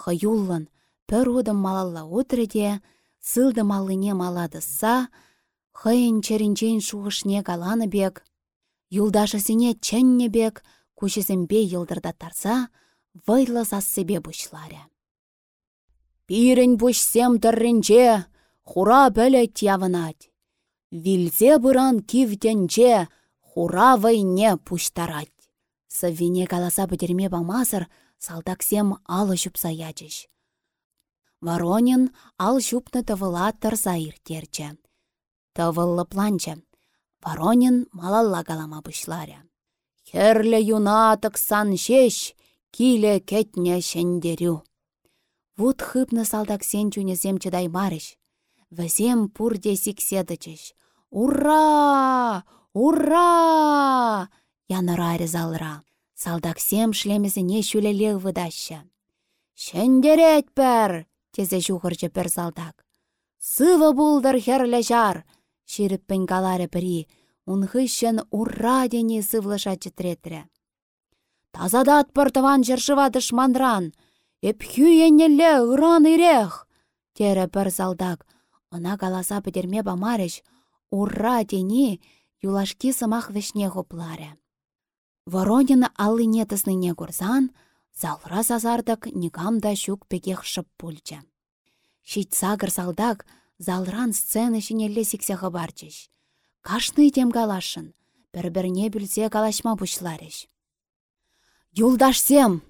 хăюллăн пөр удым малалла утреде, сылды малыне маладысса, хăйын черенчен шухышне каланы бек, юлдашысыне ченне бек, тарса, вăйлы себе бушларя. Пирен пушсем тырренче, хура бөлі тявынать. Вилзе бұран кивтенче, хура вайне пуштарать. Саввине каласа пӹтерме бамасыр, салтаксем алы çупса ячӗҫ. Воронин ал çупнă тăвыла тăрса иртерчче. Тăвыллы планчче. Воронин малалла калама пучларя. Херлле юна тăксан çеç, киле кетнне çендерю. Вут хыпнă салтаксен чунесем чыдай марыш. Вӹсем пурде сикседычеш. Ура! Ура! Янырарі залра. Салдаксем шлемесіне шүлеле выдаща. Шендерет пір! Тезе жуғырчы пір салдак. Сывы булдыр херлі жар! Ширіппін калары пірі. Унхыщен ура дене сывлыша чітретірі. Тазадат пыртыван жыршыва дышманран! Эпхю еннелле ыран ирех! Тере пір салдак. Она галаса пітерме бамарыш. Ура тени юлашки сымах вешне хопларе. Воронин аллине тысныне курсан, залра сазардык никам да щук пекех шып пульчче. Щит сагыр салдак залран сцена шинелле сиксе хабарчыш. Кашны тем галашын, бір-бірне бүлсе калашма бұшларыш. Юлдашсем,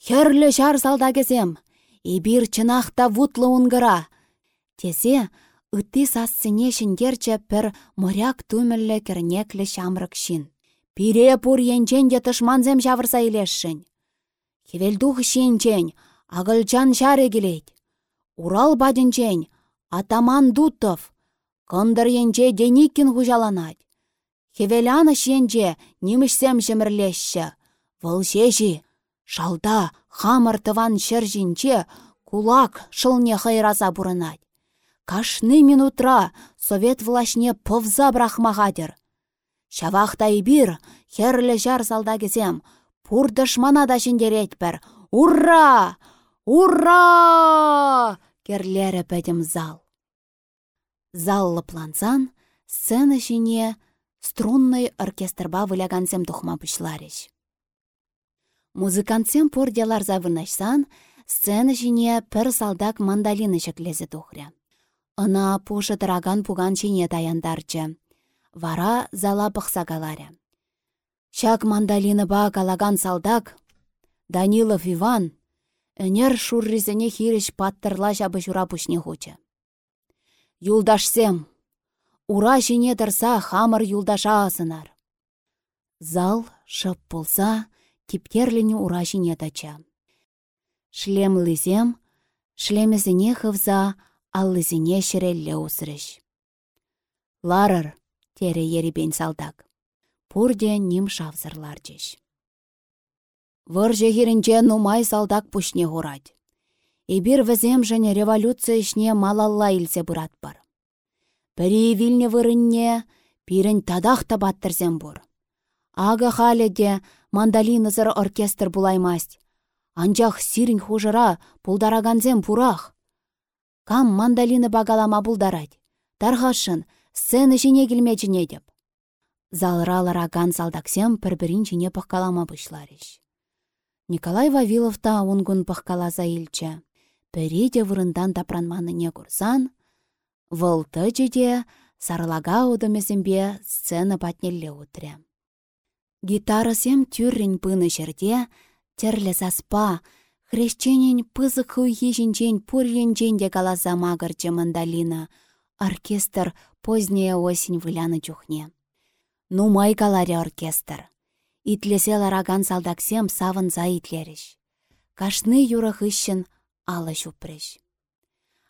Херлі шар салдагезем, ибір чынақта вутлы унгыра. Тезе, ытти сассыне шиндерче пір моряк түмілі кернеклі шамрык шин. Пире пур енчен тышманзем жавырса илешшін. Хевелдух шинчен, агылчан шаре келейд. Урал бадінчен, атаман Дутов, кындыр енче Деникин хужаланать. Хевеляны шенче немішсем жемірлешші. Выл шеші, Шалда хамыр тыван кулак шылне хайраза бұрынать. Кашны минутра совет влашне пывза брахмағадыр. Шавақта бир, херлі жар залда кезем, пурдышмана да жіндерет Ура! Ура! Керлері пәдім зал. Заллы плансан, сцена жіне струнный оркестрба вылягансем тухма пучларищ. Музыкантсем порделар завырнашсан, сцена жіне пір салдак мандалины шеклезе тухря. Ына пушы тыраган пуган чине таяндарчы. Вара зала пықса галаря. Шак мандалины ба калаган салдак, Данилов Иван, Энер шурризене хиреш паттырла жабы жура пушне. Юлдашсем, ура жіне тұрса хамыр юлдаша асынар. Зал шып болса, типтерліні ура жіне тача. Шлем лызем, шлемезіне хывза, аллызіне шірелле усырыш. Ларыр, тере еребен салдак. Пурде ним шавзырлар жеш. Вырже хирінче нумай салдак пушне хурать. Эбир візем және революция ішне малалла илсе бұрат бар. Пірі вилне вырынне пирін тадақ табаттырзем бұр. Ага халеде мандалинызыр оркестр булаймасть. Анчах сирін хужыра пулдараганзем пурах. Кам мандалины багалама булдарать. Тархашын, сцены жіне келмечіне деп. Залралар аган салдаксем пір-бірін жіне пыққалама бұшларыш. Николай Вавилов та унгун пыққалаза илчі. Пірі де вырындан тапранманыне курсан, Вăлты жеде сарлага удымесембе сцена патнелле утрре. Гитарасем тюррень пыны жерде, терле заспа, хрещенень пызык хуйхи жинчен пурренчен де каласа мандалина, оркестр поздняя осень выляны чухне. Ну май каларе оркестр. Итлесе лараган салдаксем савын за. Кашны юрах ищен шупрыш.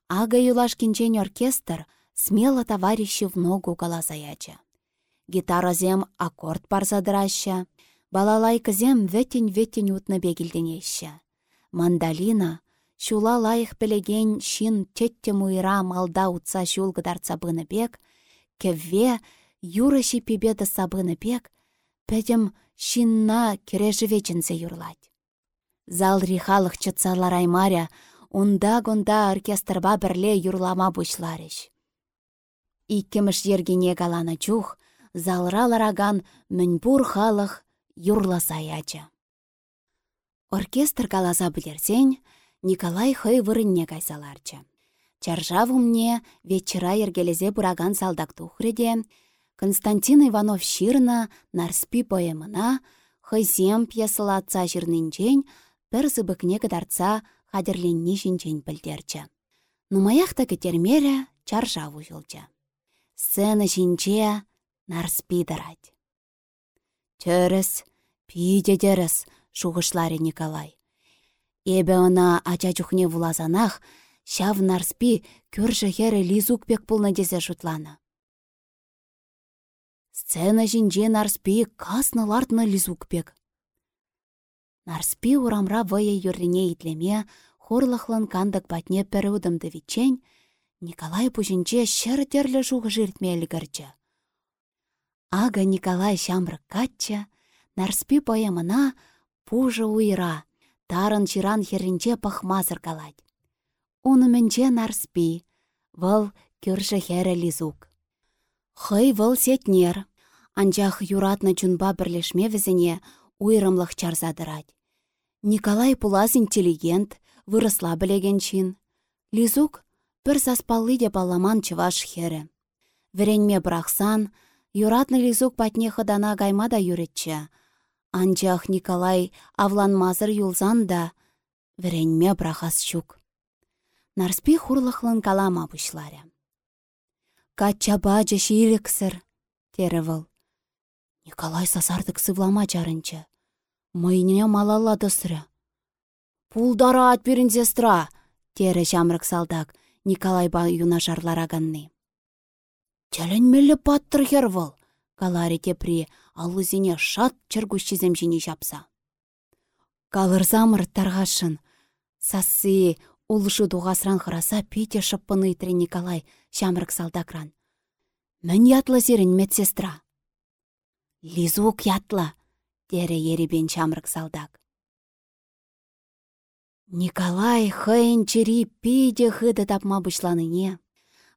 Ага юлашкинчен оркестр смело товарищи в ногу колазаяча. Гитаразем аккорд парзадыраща, балалайкызем веттень-веттень утны бегілденеща. Мандалина, шула лайық білеген шин тетте муйра малда утса шулгыдарца быны бек, кевве юрыши пибеді сабыны бек, пәдім шинна кережівечінсе юрлать. Зал рихалық чытсалар аймаря, унда-гунда оркестрба бірле юрлама бұшларыш. Иккеміш ергене галана чух, залралараган мүнбур халық юрласа Оркестр каласа білерсен, Николай хый вырынне кайсаларчы. Чаржав умне вечера ергелезе бұраган салдак тухреде, Константин Иванов ширна нарспи поэмына, хызем пьесылатса жирнинчен, бір зыбыкне кадарца хадерленни жинчен пілдерчі. Нумаяқта кетермері чаржа ұжылчы. Сцена жинче нарспи дырать. Чөріс, шуғышлары Николай. Эбе она ача чухне вулазанах, шав нарспи хері лизук пек пулна десе шутланы. Сцена жинче нарспи касны лизук пек. Нарспи урамра вăйе юррине итлеме, хорлахлан кандык патне пәрі удымды Николай пужинче шыр терлі жуғы жиртме Ага Николай шамрык катча, нарспи поемына пужы уйра, тарын чиран херінче пахмазыр калать. Унымменче нарспи, вăл кюрші хәрі лизук. Хый вăл сетнер, анчах юратны чунба бірлешме візіне уйрымлық чарзадырать. Николай пулас интеллигент, выросла білеген чин. Лизук пір заспаллы де баламан чываш хері. Віренме брахсан, юратны лизук патне хыдана гайма да юретчі. Анчах Николай авланмазыр юлзан да, віренме брахас чук. Нарспи хурлықлын калама бұшларя. Качаба шиліксір, тері выл. Николай сасардық сывлама жарынчы. Мыйне малалады сыры. Пулдара ат сестра, тере жамрық салдак, Николай ба юна жарлараганны. Чәлін паттыр хервыл, калари тепри, аллызине шат чыргущизем жіне жапса. Калыр замыр тарғашын, сасы Улшу дуғасран хыраса пите шыппыны итре Николай шамрык салдакран. Мін ятлы зерін медсестра. Лизук ятла, тере еребен шамрык салдак. Николай хыйын чири пиде хыды тапма бұшланыне.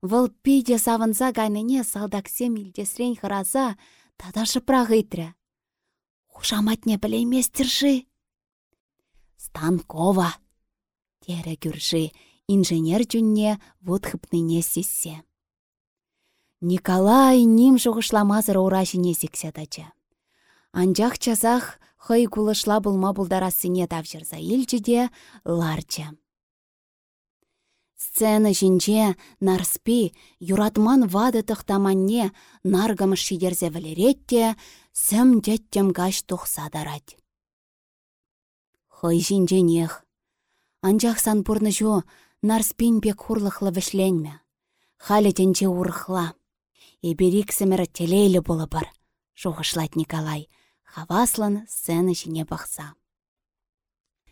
Вăл пиде савынса кайныне салдаксем илтесрен хыраса тада шыпрағы итрі. Хушаматне білейместерші. Станкова, тере күрші, инженер жүнне вот хыпныне сессе. Николай ним шуғышламазыр ура жіне сексядачы. Анжақ часах хый кулышла булма булдарасыне тавжырса илчіде ларчы. Сцена жинче нарспи юратман вады тұқтаманне наргамыш шидерзе вілеретте сім деттем гаш тұқса. Хый жинче нех. Анжақ сан бұрны жо нарспин бек хурлықлы вішленме. Халі тенче урықла. Эберик сімірі телейлі болы бар, жоғышлайт Николай, хаваслан сцена жіне бақса.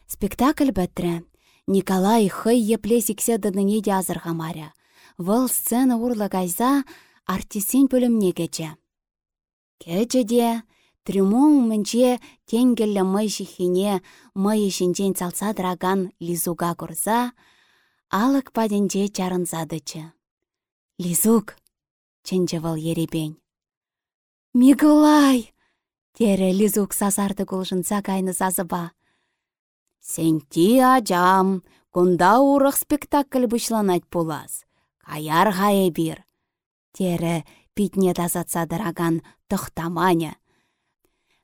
Спектакль бәттірі. Николай хый епле сіксе дыныне де азырға маря. Вăл сцена урлы кайса артисен пөлімне кече. Кече де, трюмон мінче тенгелі мый жихине мый ішінчен салса драган лизуга курса, алық паденче чарынсадычы. Лизук, ченче вăл ерепень. Миколай! Тере лизук сазарды кулшынса кайны сазыба. Сенти ажам, кунда урық спектакль бұшланать пулас. Каяр хае бир. Тере питне тазатса дыраган тұқтаманя.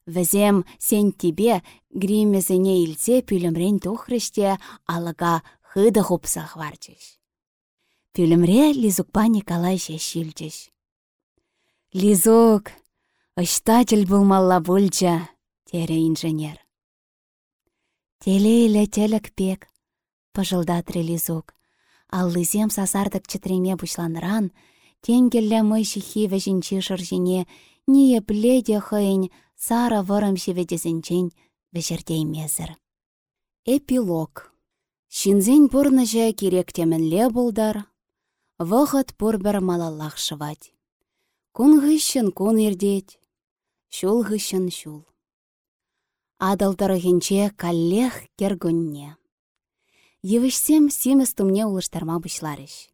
Візем сен тебе гримезіне илсе пүлімрен тухрыште алыға хыды хупса хварчыш. Пүлімре Лизукпа Николай шешілчіш. Лизук, ыштатель булмалла бульча, тере инженер. Телейлі телек пек, пыжылдатры Лизук. Аллызем сасардык чытреме бұшланыран, тенгеллі мый шихи вәжінчі шыржіне, не пледе хыйн сара вырым шеведезінчен вәжірдеймезір. Эпилог. Шинзен пурныжа керек темінле бұлдар, Вăхăт пурбір малаллах шывать. Кун гыщын кун ирдет, шул гыщын шул. Адалтырыхинче каллех кергунне. Йывышсем симес тумне улыштарма бұшларыш.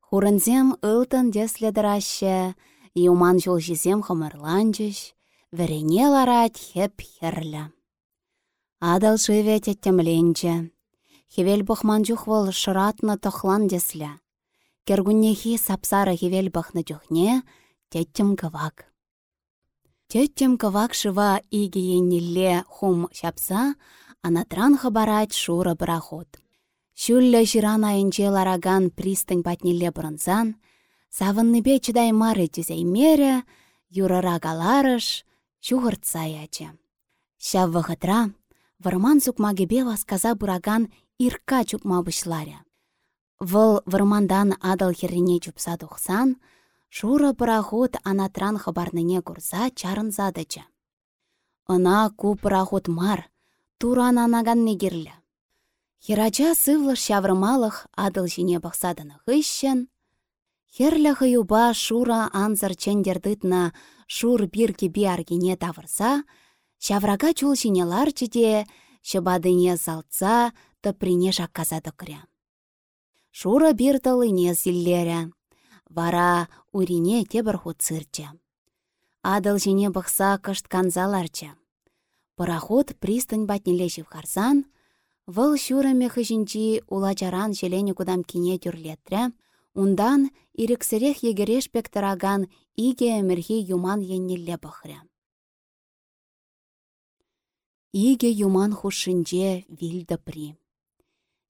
Хурынзем ылтын деследіраще, юман жол жезем хымырланчыш, вірене ларать хеп херлі. Адал живе теттемленче. Хевел бұхман жухвол шыратны тохлан деслі. Кергуннехи сапсары хевел бахны чухне, теттем кывак. Теттем кывак шыва иге еннелле хум шапса, анатран хабарать шура пароход. Шүллі жиран айынче лараган пристань патнелле бұрынсан, савынныбе чыдай мары мере, юрара галарыш, чуғыртса ячы. Шав вғытра, варман сукмагебе васказа бураган ирка чупма бұшларя. Вăл вырмандан адал херрине чупса тухсан, шура пароход анатран хабарныне курса чарынзадычы. Ына ку пароход мар, туран анаган негерлі. Херача сывлыш шаврымалық адыл жіне бақсадыны хыщен, Херлі хыюба шура анзыр чендердытна шур бирки биаргине тавырса, шаврага чул жіне ларчыде, салтса, тыприне шакказады кря. Шура тылыне зиллеря. Вара урине тебір цырча. Адыл жіне бұқса кышт канзаларча. Пароход пристань батнеле харсан, вăл çурăме хыжинчи улачаран желене кудам кине тюрлетрре, ундан ирексерех егереш пектараган иге әмірхи юман еннелле бұхря. Иге юман хушинче вилді при.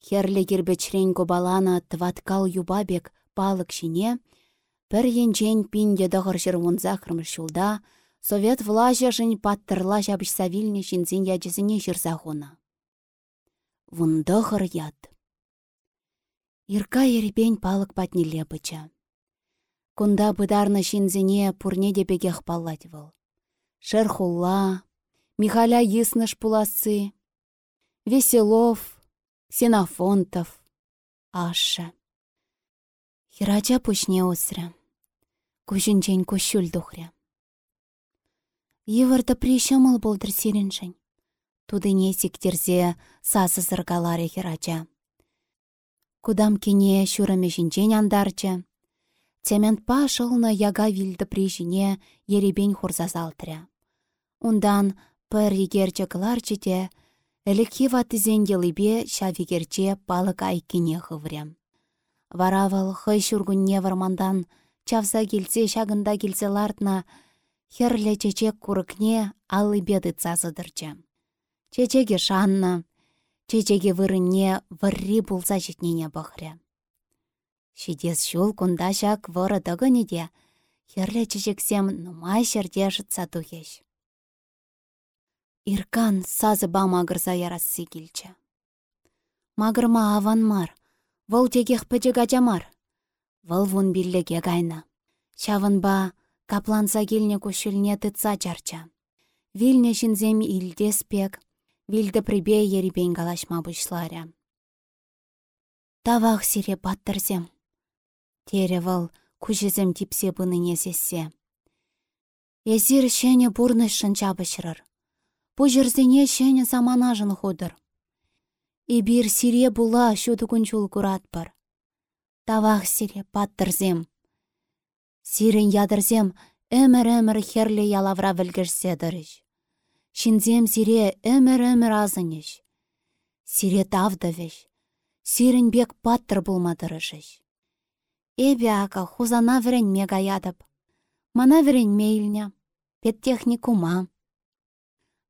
Херлі кирбечрен кобалана тваткал юбабек палык шине, пір енчен пинде дығыр жырвунза шулда, совет влажа жын паттырла жабыш савилне шинзен ячызіне жырза хуна. Вундығыр яд. Ирка ерепен палык патнеле быча. Кунда бұдарны шинзіне пурне депегех паллать выл. Шерхулла, Михаля Йысныш пуласы, Веселов, Сенофонтов, ашы. Хирача пушне усры. Кушінчен кушюл тухря. Еварда пришамыл болдыр сиреншін. Тудыне сиктерзе сасы зыргаларе хирача. Кудам кене шүрімешінчен андарчы. Цемент пашылны яга вилді пришіне еребен. Ундан пір егерчі кыларчы те, Элеке ватызен елібе шавигерче палық айкене хыврем. Варавыл хый шүргүнне вармандан чавса келсе шагында келсе лартна херле чечек курыкне аллыбе цазыдырчы. Чечеге шанна, чечеге вырынне вырри булса жетнене бұхря. Шидес шул кунда шак выры дығыне херле чечексем нумай шерде жытса тухеш. Иркан сазы ба мағырза ярассы келчі. Мағырма аван мар, вұл тегех пөджі гачамар. Вұл вұн биллеге гайна. Шавын ба капланса келіне көшіліне тытса чарча. Вилне шинзем илдес пек, вилді прибе еребен галашма бұшларя. Тавақ сире баттырзем. Тере вұл күшізім типсе бұныне сессе. Езір шәне бұрнышын чабышырыр. Пу жерзене шәне заманажын худыр. Ибир сире була шуды күнчул куратпыр. Тавах сире паттырзем. Сирен ядырзем әмір-әмір херле ялавра вілгірседіріш. Шинзем сире әмір-әмір азыныш. Сире тавдывеш. Сирен бек паттыр булмадырышыш. Эбе ака хузана мега ядып. Мана вірен мейлня. Петтехникума.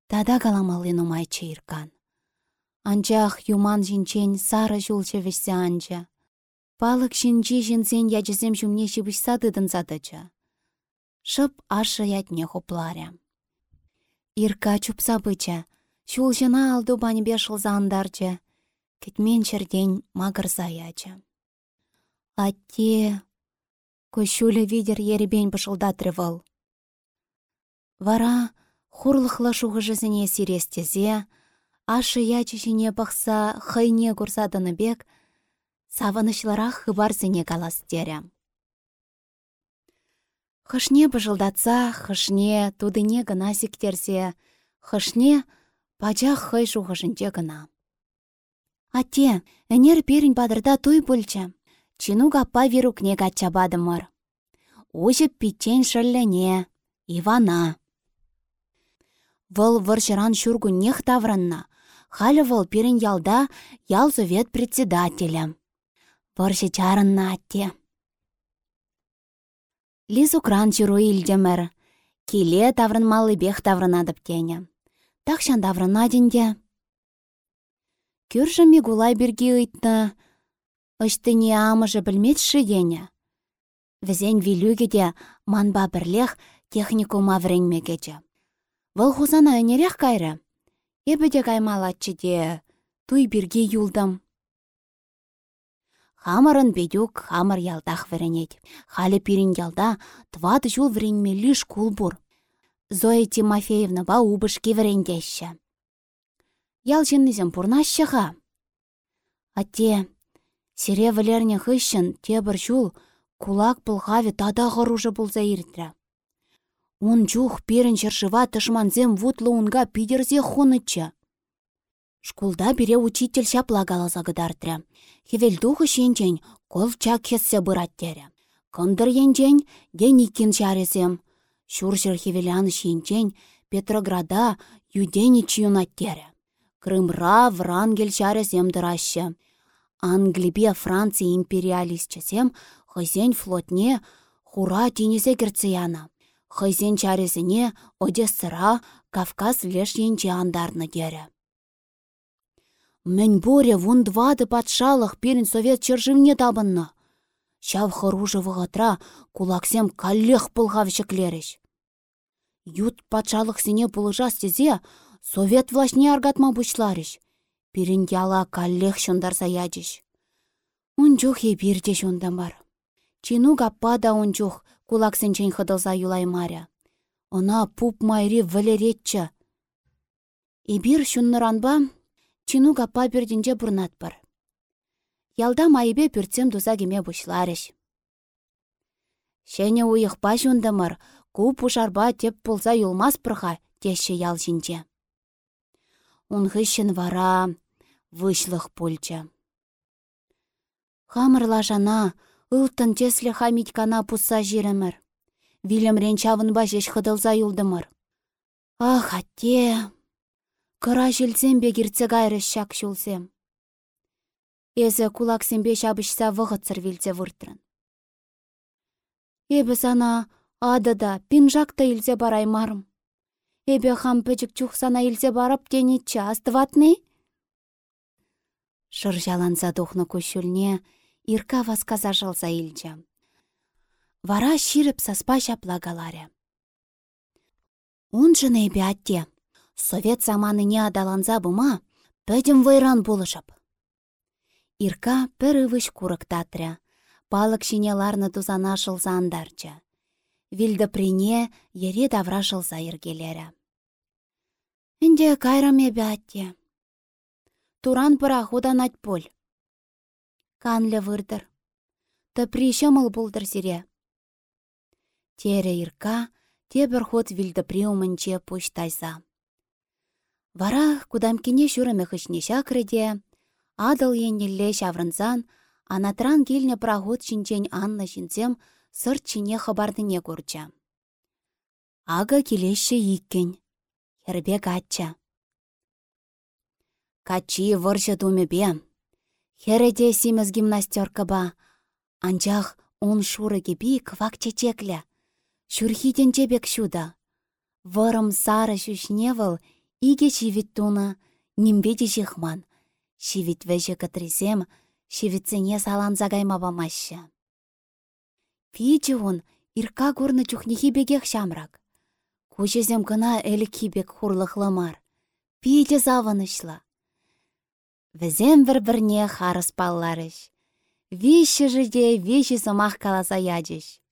Тада каламалли нумай чейіркан. Анчах юман жинчен сары жулчы вешсе анча. Палық жинчи жинсен ячызем жүмне шибышса дыдын задыча. Шып ашы ятне хопларя. Ирка чупса быча, шул жына алду банебе шылза андарча, кетмен черден мағырза яча. Атте, көшулі видер еребен бышылдатры выл. Вара, Хурлықла шуғыжызыне сирестезе, ашы ячышіне бақса хайне курсадыны бек, савынышларақ хыбарзыне каластере. Хышне бұжылдатса, хышне тудыне гына сиктерсе, хышне пачах хай шуғышынче гына. Атте, әнер перін бадырда той бүлчі. Чину гаппа верукне гачабадымыр. Ужып питчен шыллене, Ивана. Вăл вăрçыран нех тавранна. Халі вăл пирен ялда ял совет председателя. Вăрçы чарынна атте. Лизу кран чыру илдемір. Келе таврынмалы таврынадып тене. Тахшан таврына денде. Күржі мигулай бірге ыйтны. Ыштыне амыжы білметші дене. Візен вилюгеде манба бірлех техникума вренмегече. Вăл хусана ӹнерех кайры. Эпӗде каймалатчы те, туй бирге юлдым. Хамырын бедюк хамыр ялдах віренет. Халі пирин ялда твады жул віренме лиш кулбур. Зоя Тимофеевна ба убышке вірендеші. Ял жыннызым пурнашшыға. Атте, сире вілерне хыщын тебір жул кулак пылғаві тада ғыружы бұлза иртірі. Он чух перін шыршыва тышманзем вутлы унга пидерзе хунычча. Шкулда бире учитель шапла галаса гыдартря. Хевел духы шенчен чак хессе быраттері. Кындыр енчен деникин шаресем. Шуршыр хевелян шенчен Петрограда юденич юнаттері. Крымра врангел шаресем дырашы. Англибе Франция империалистчесем хызен флотне хура тенесе керцияна. Хызен чаресіне Одессыра Кавказ леш енче андарны кере. Мен боре вундвады патшалық перін совет чыржывне табынны. Шав хыружы вғытра кулаксем каллех пылғав шеклереш. Ют патшалық сене пулыжас тезе совет влашне аргатма бұшларыш. Пирин яла каллех шындарса ядыш. Унчух е бирде шондан бар. Чину гаппа да унчух кулаксенчен хыдылса юлаймаря. Она пуп майри валеретчі. Ибир шунныранба чину гаппа бірдінже бұрнатпыр. Ялда майыбе пүртсем туза кеме бұшларыш. Шене уйықпа жундымыр, куп ушарба теп пулса юлмас пырға, теші ял жинче. Унғышын вара вышлық пульча. Хамырла жана, ылтын теслі хамиткана пусса жиремір. Вилемрен чавынба жеш хыдылза юлдымыр. Ах, атте! Кыра жилсем бегірце гайрыш шак шулсем. Эзі кулаксембе шабышса вғытсыр вилзе вұртрын. Эбі сана адыда пинжакта илзе бараймарым. Эбе хам пөчік чухсана илзе барып денетчі астыватны? Шыр жаланса тухны көшілне, ирка васказа жалса илчі. Вара ширіп саспа шаплагаларе. Он жыны эбе атте. Совет не адаланса бұма, пөдім вайран болышып. Ирка пір ывыш курыктатря. Палык шине ларны тузана шылса андарча. Вилді прине ере давра шылса ергелері. Инде кайраме бәтте. Туран параходан атполь. Канле вырдыр. Тыпри шымыл булдыр сире. Тере ирка, тебір ход вилді приумынче. Вара кудамкине шүрімі хышне шакрыде, Адыл еннелле шаврынзан, анатран келне проход шинчен Анна шинзем сырт чине хабардыне көрчі. Ага келеші иккен. Хербе качча. Качи бе. Хереде симіз гимнастерка ба. Анчах он шуры кеби квак чечеклі. Шүрхиден чебек шуда. Вырым сары шүшневыл, иге чивит туна, жихман. Шивит вәжі кітресем, шивитсене салан загайма бамашы. Пичі он, ирка гурны чухнихи бегех шамрак. Кучезем гына әлі кибек хурлықлымар. Пичі завынышла. Візем бір-бірне харыс палларыш. Виші жыде виші сымақ каласа ядыш.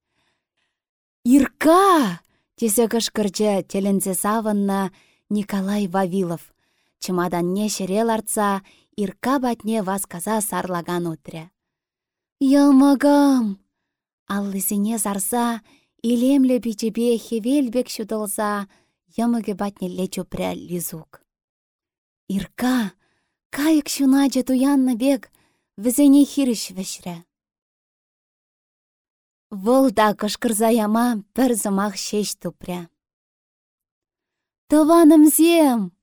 Ирка! Тесе кышкырчы телензе савынна Николай Вавилов. Чымаданне шерел артса, ирка батне васказа сарлаган утря. Ялмагам! Аллысене зарса, илемле бичебе хевелбек ямыге батне лечу пря лизук. Ирка, кайык шуначы туянны бек, візене хиріш вешрі. Вұлда кышкырза яма бір зымақ шеш тупря. «Таваном зем!»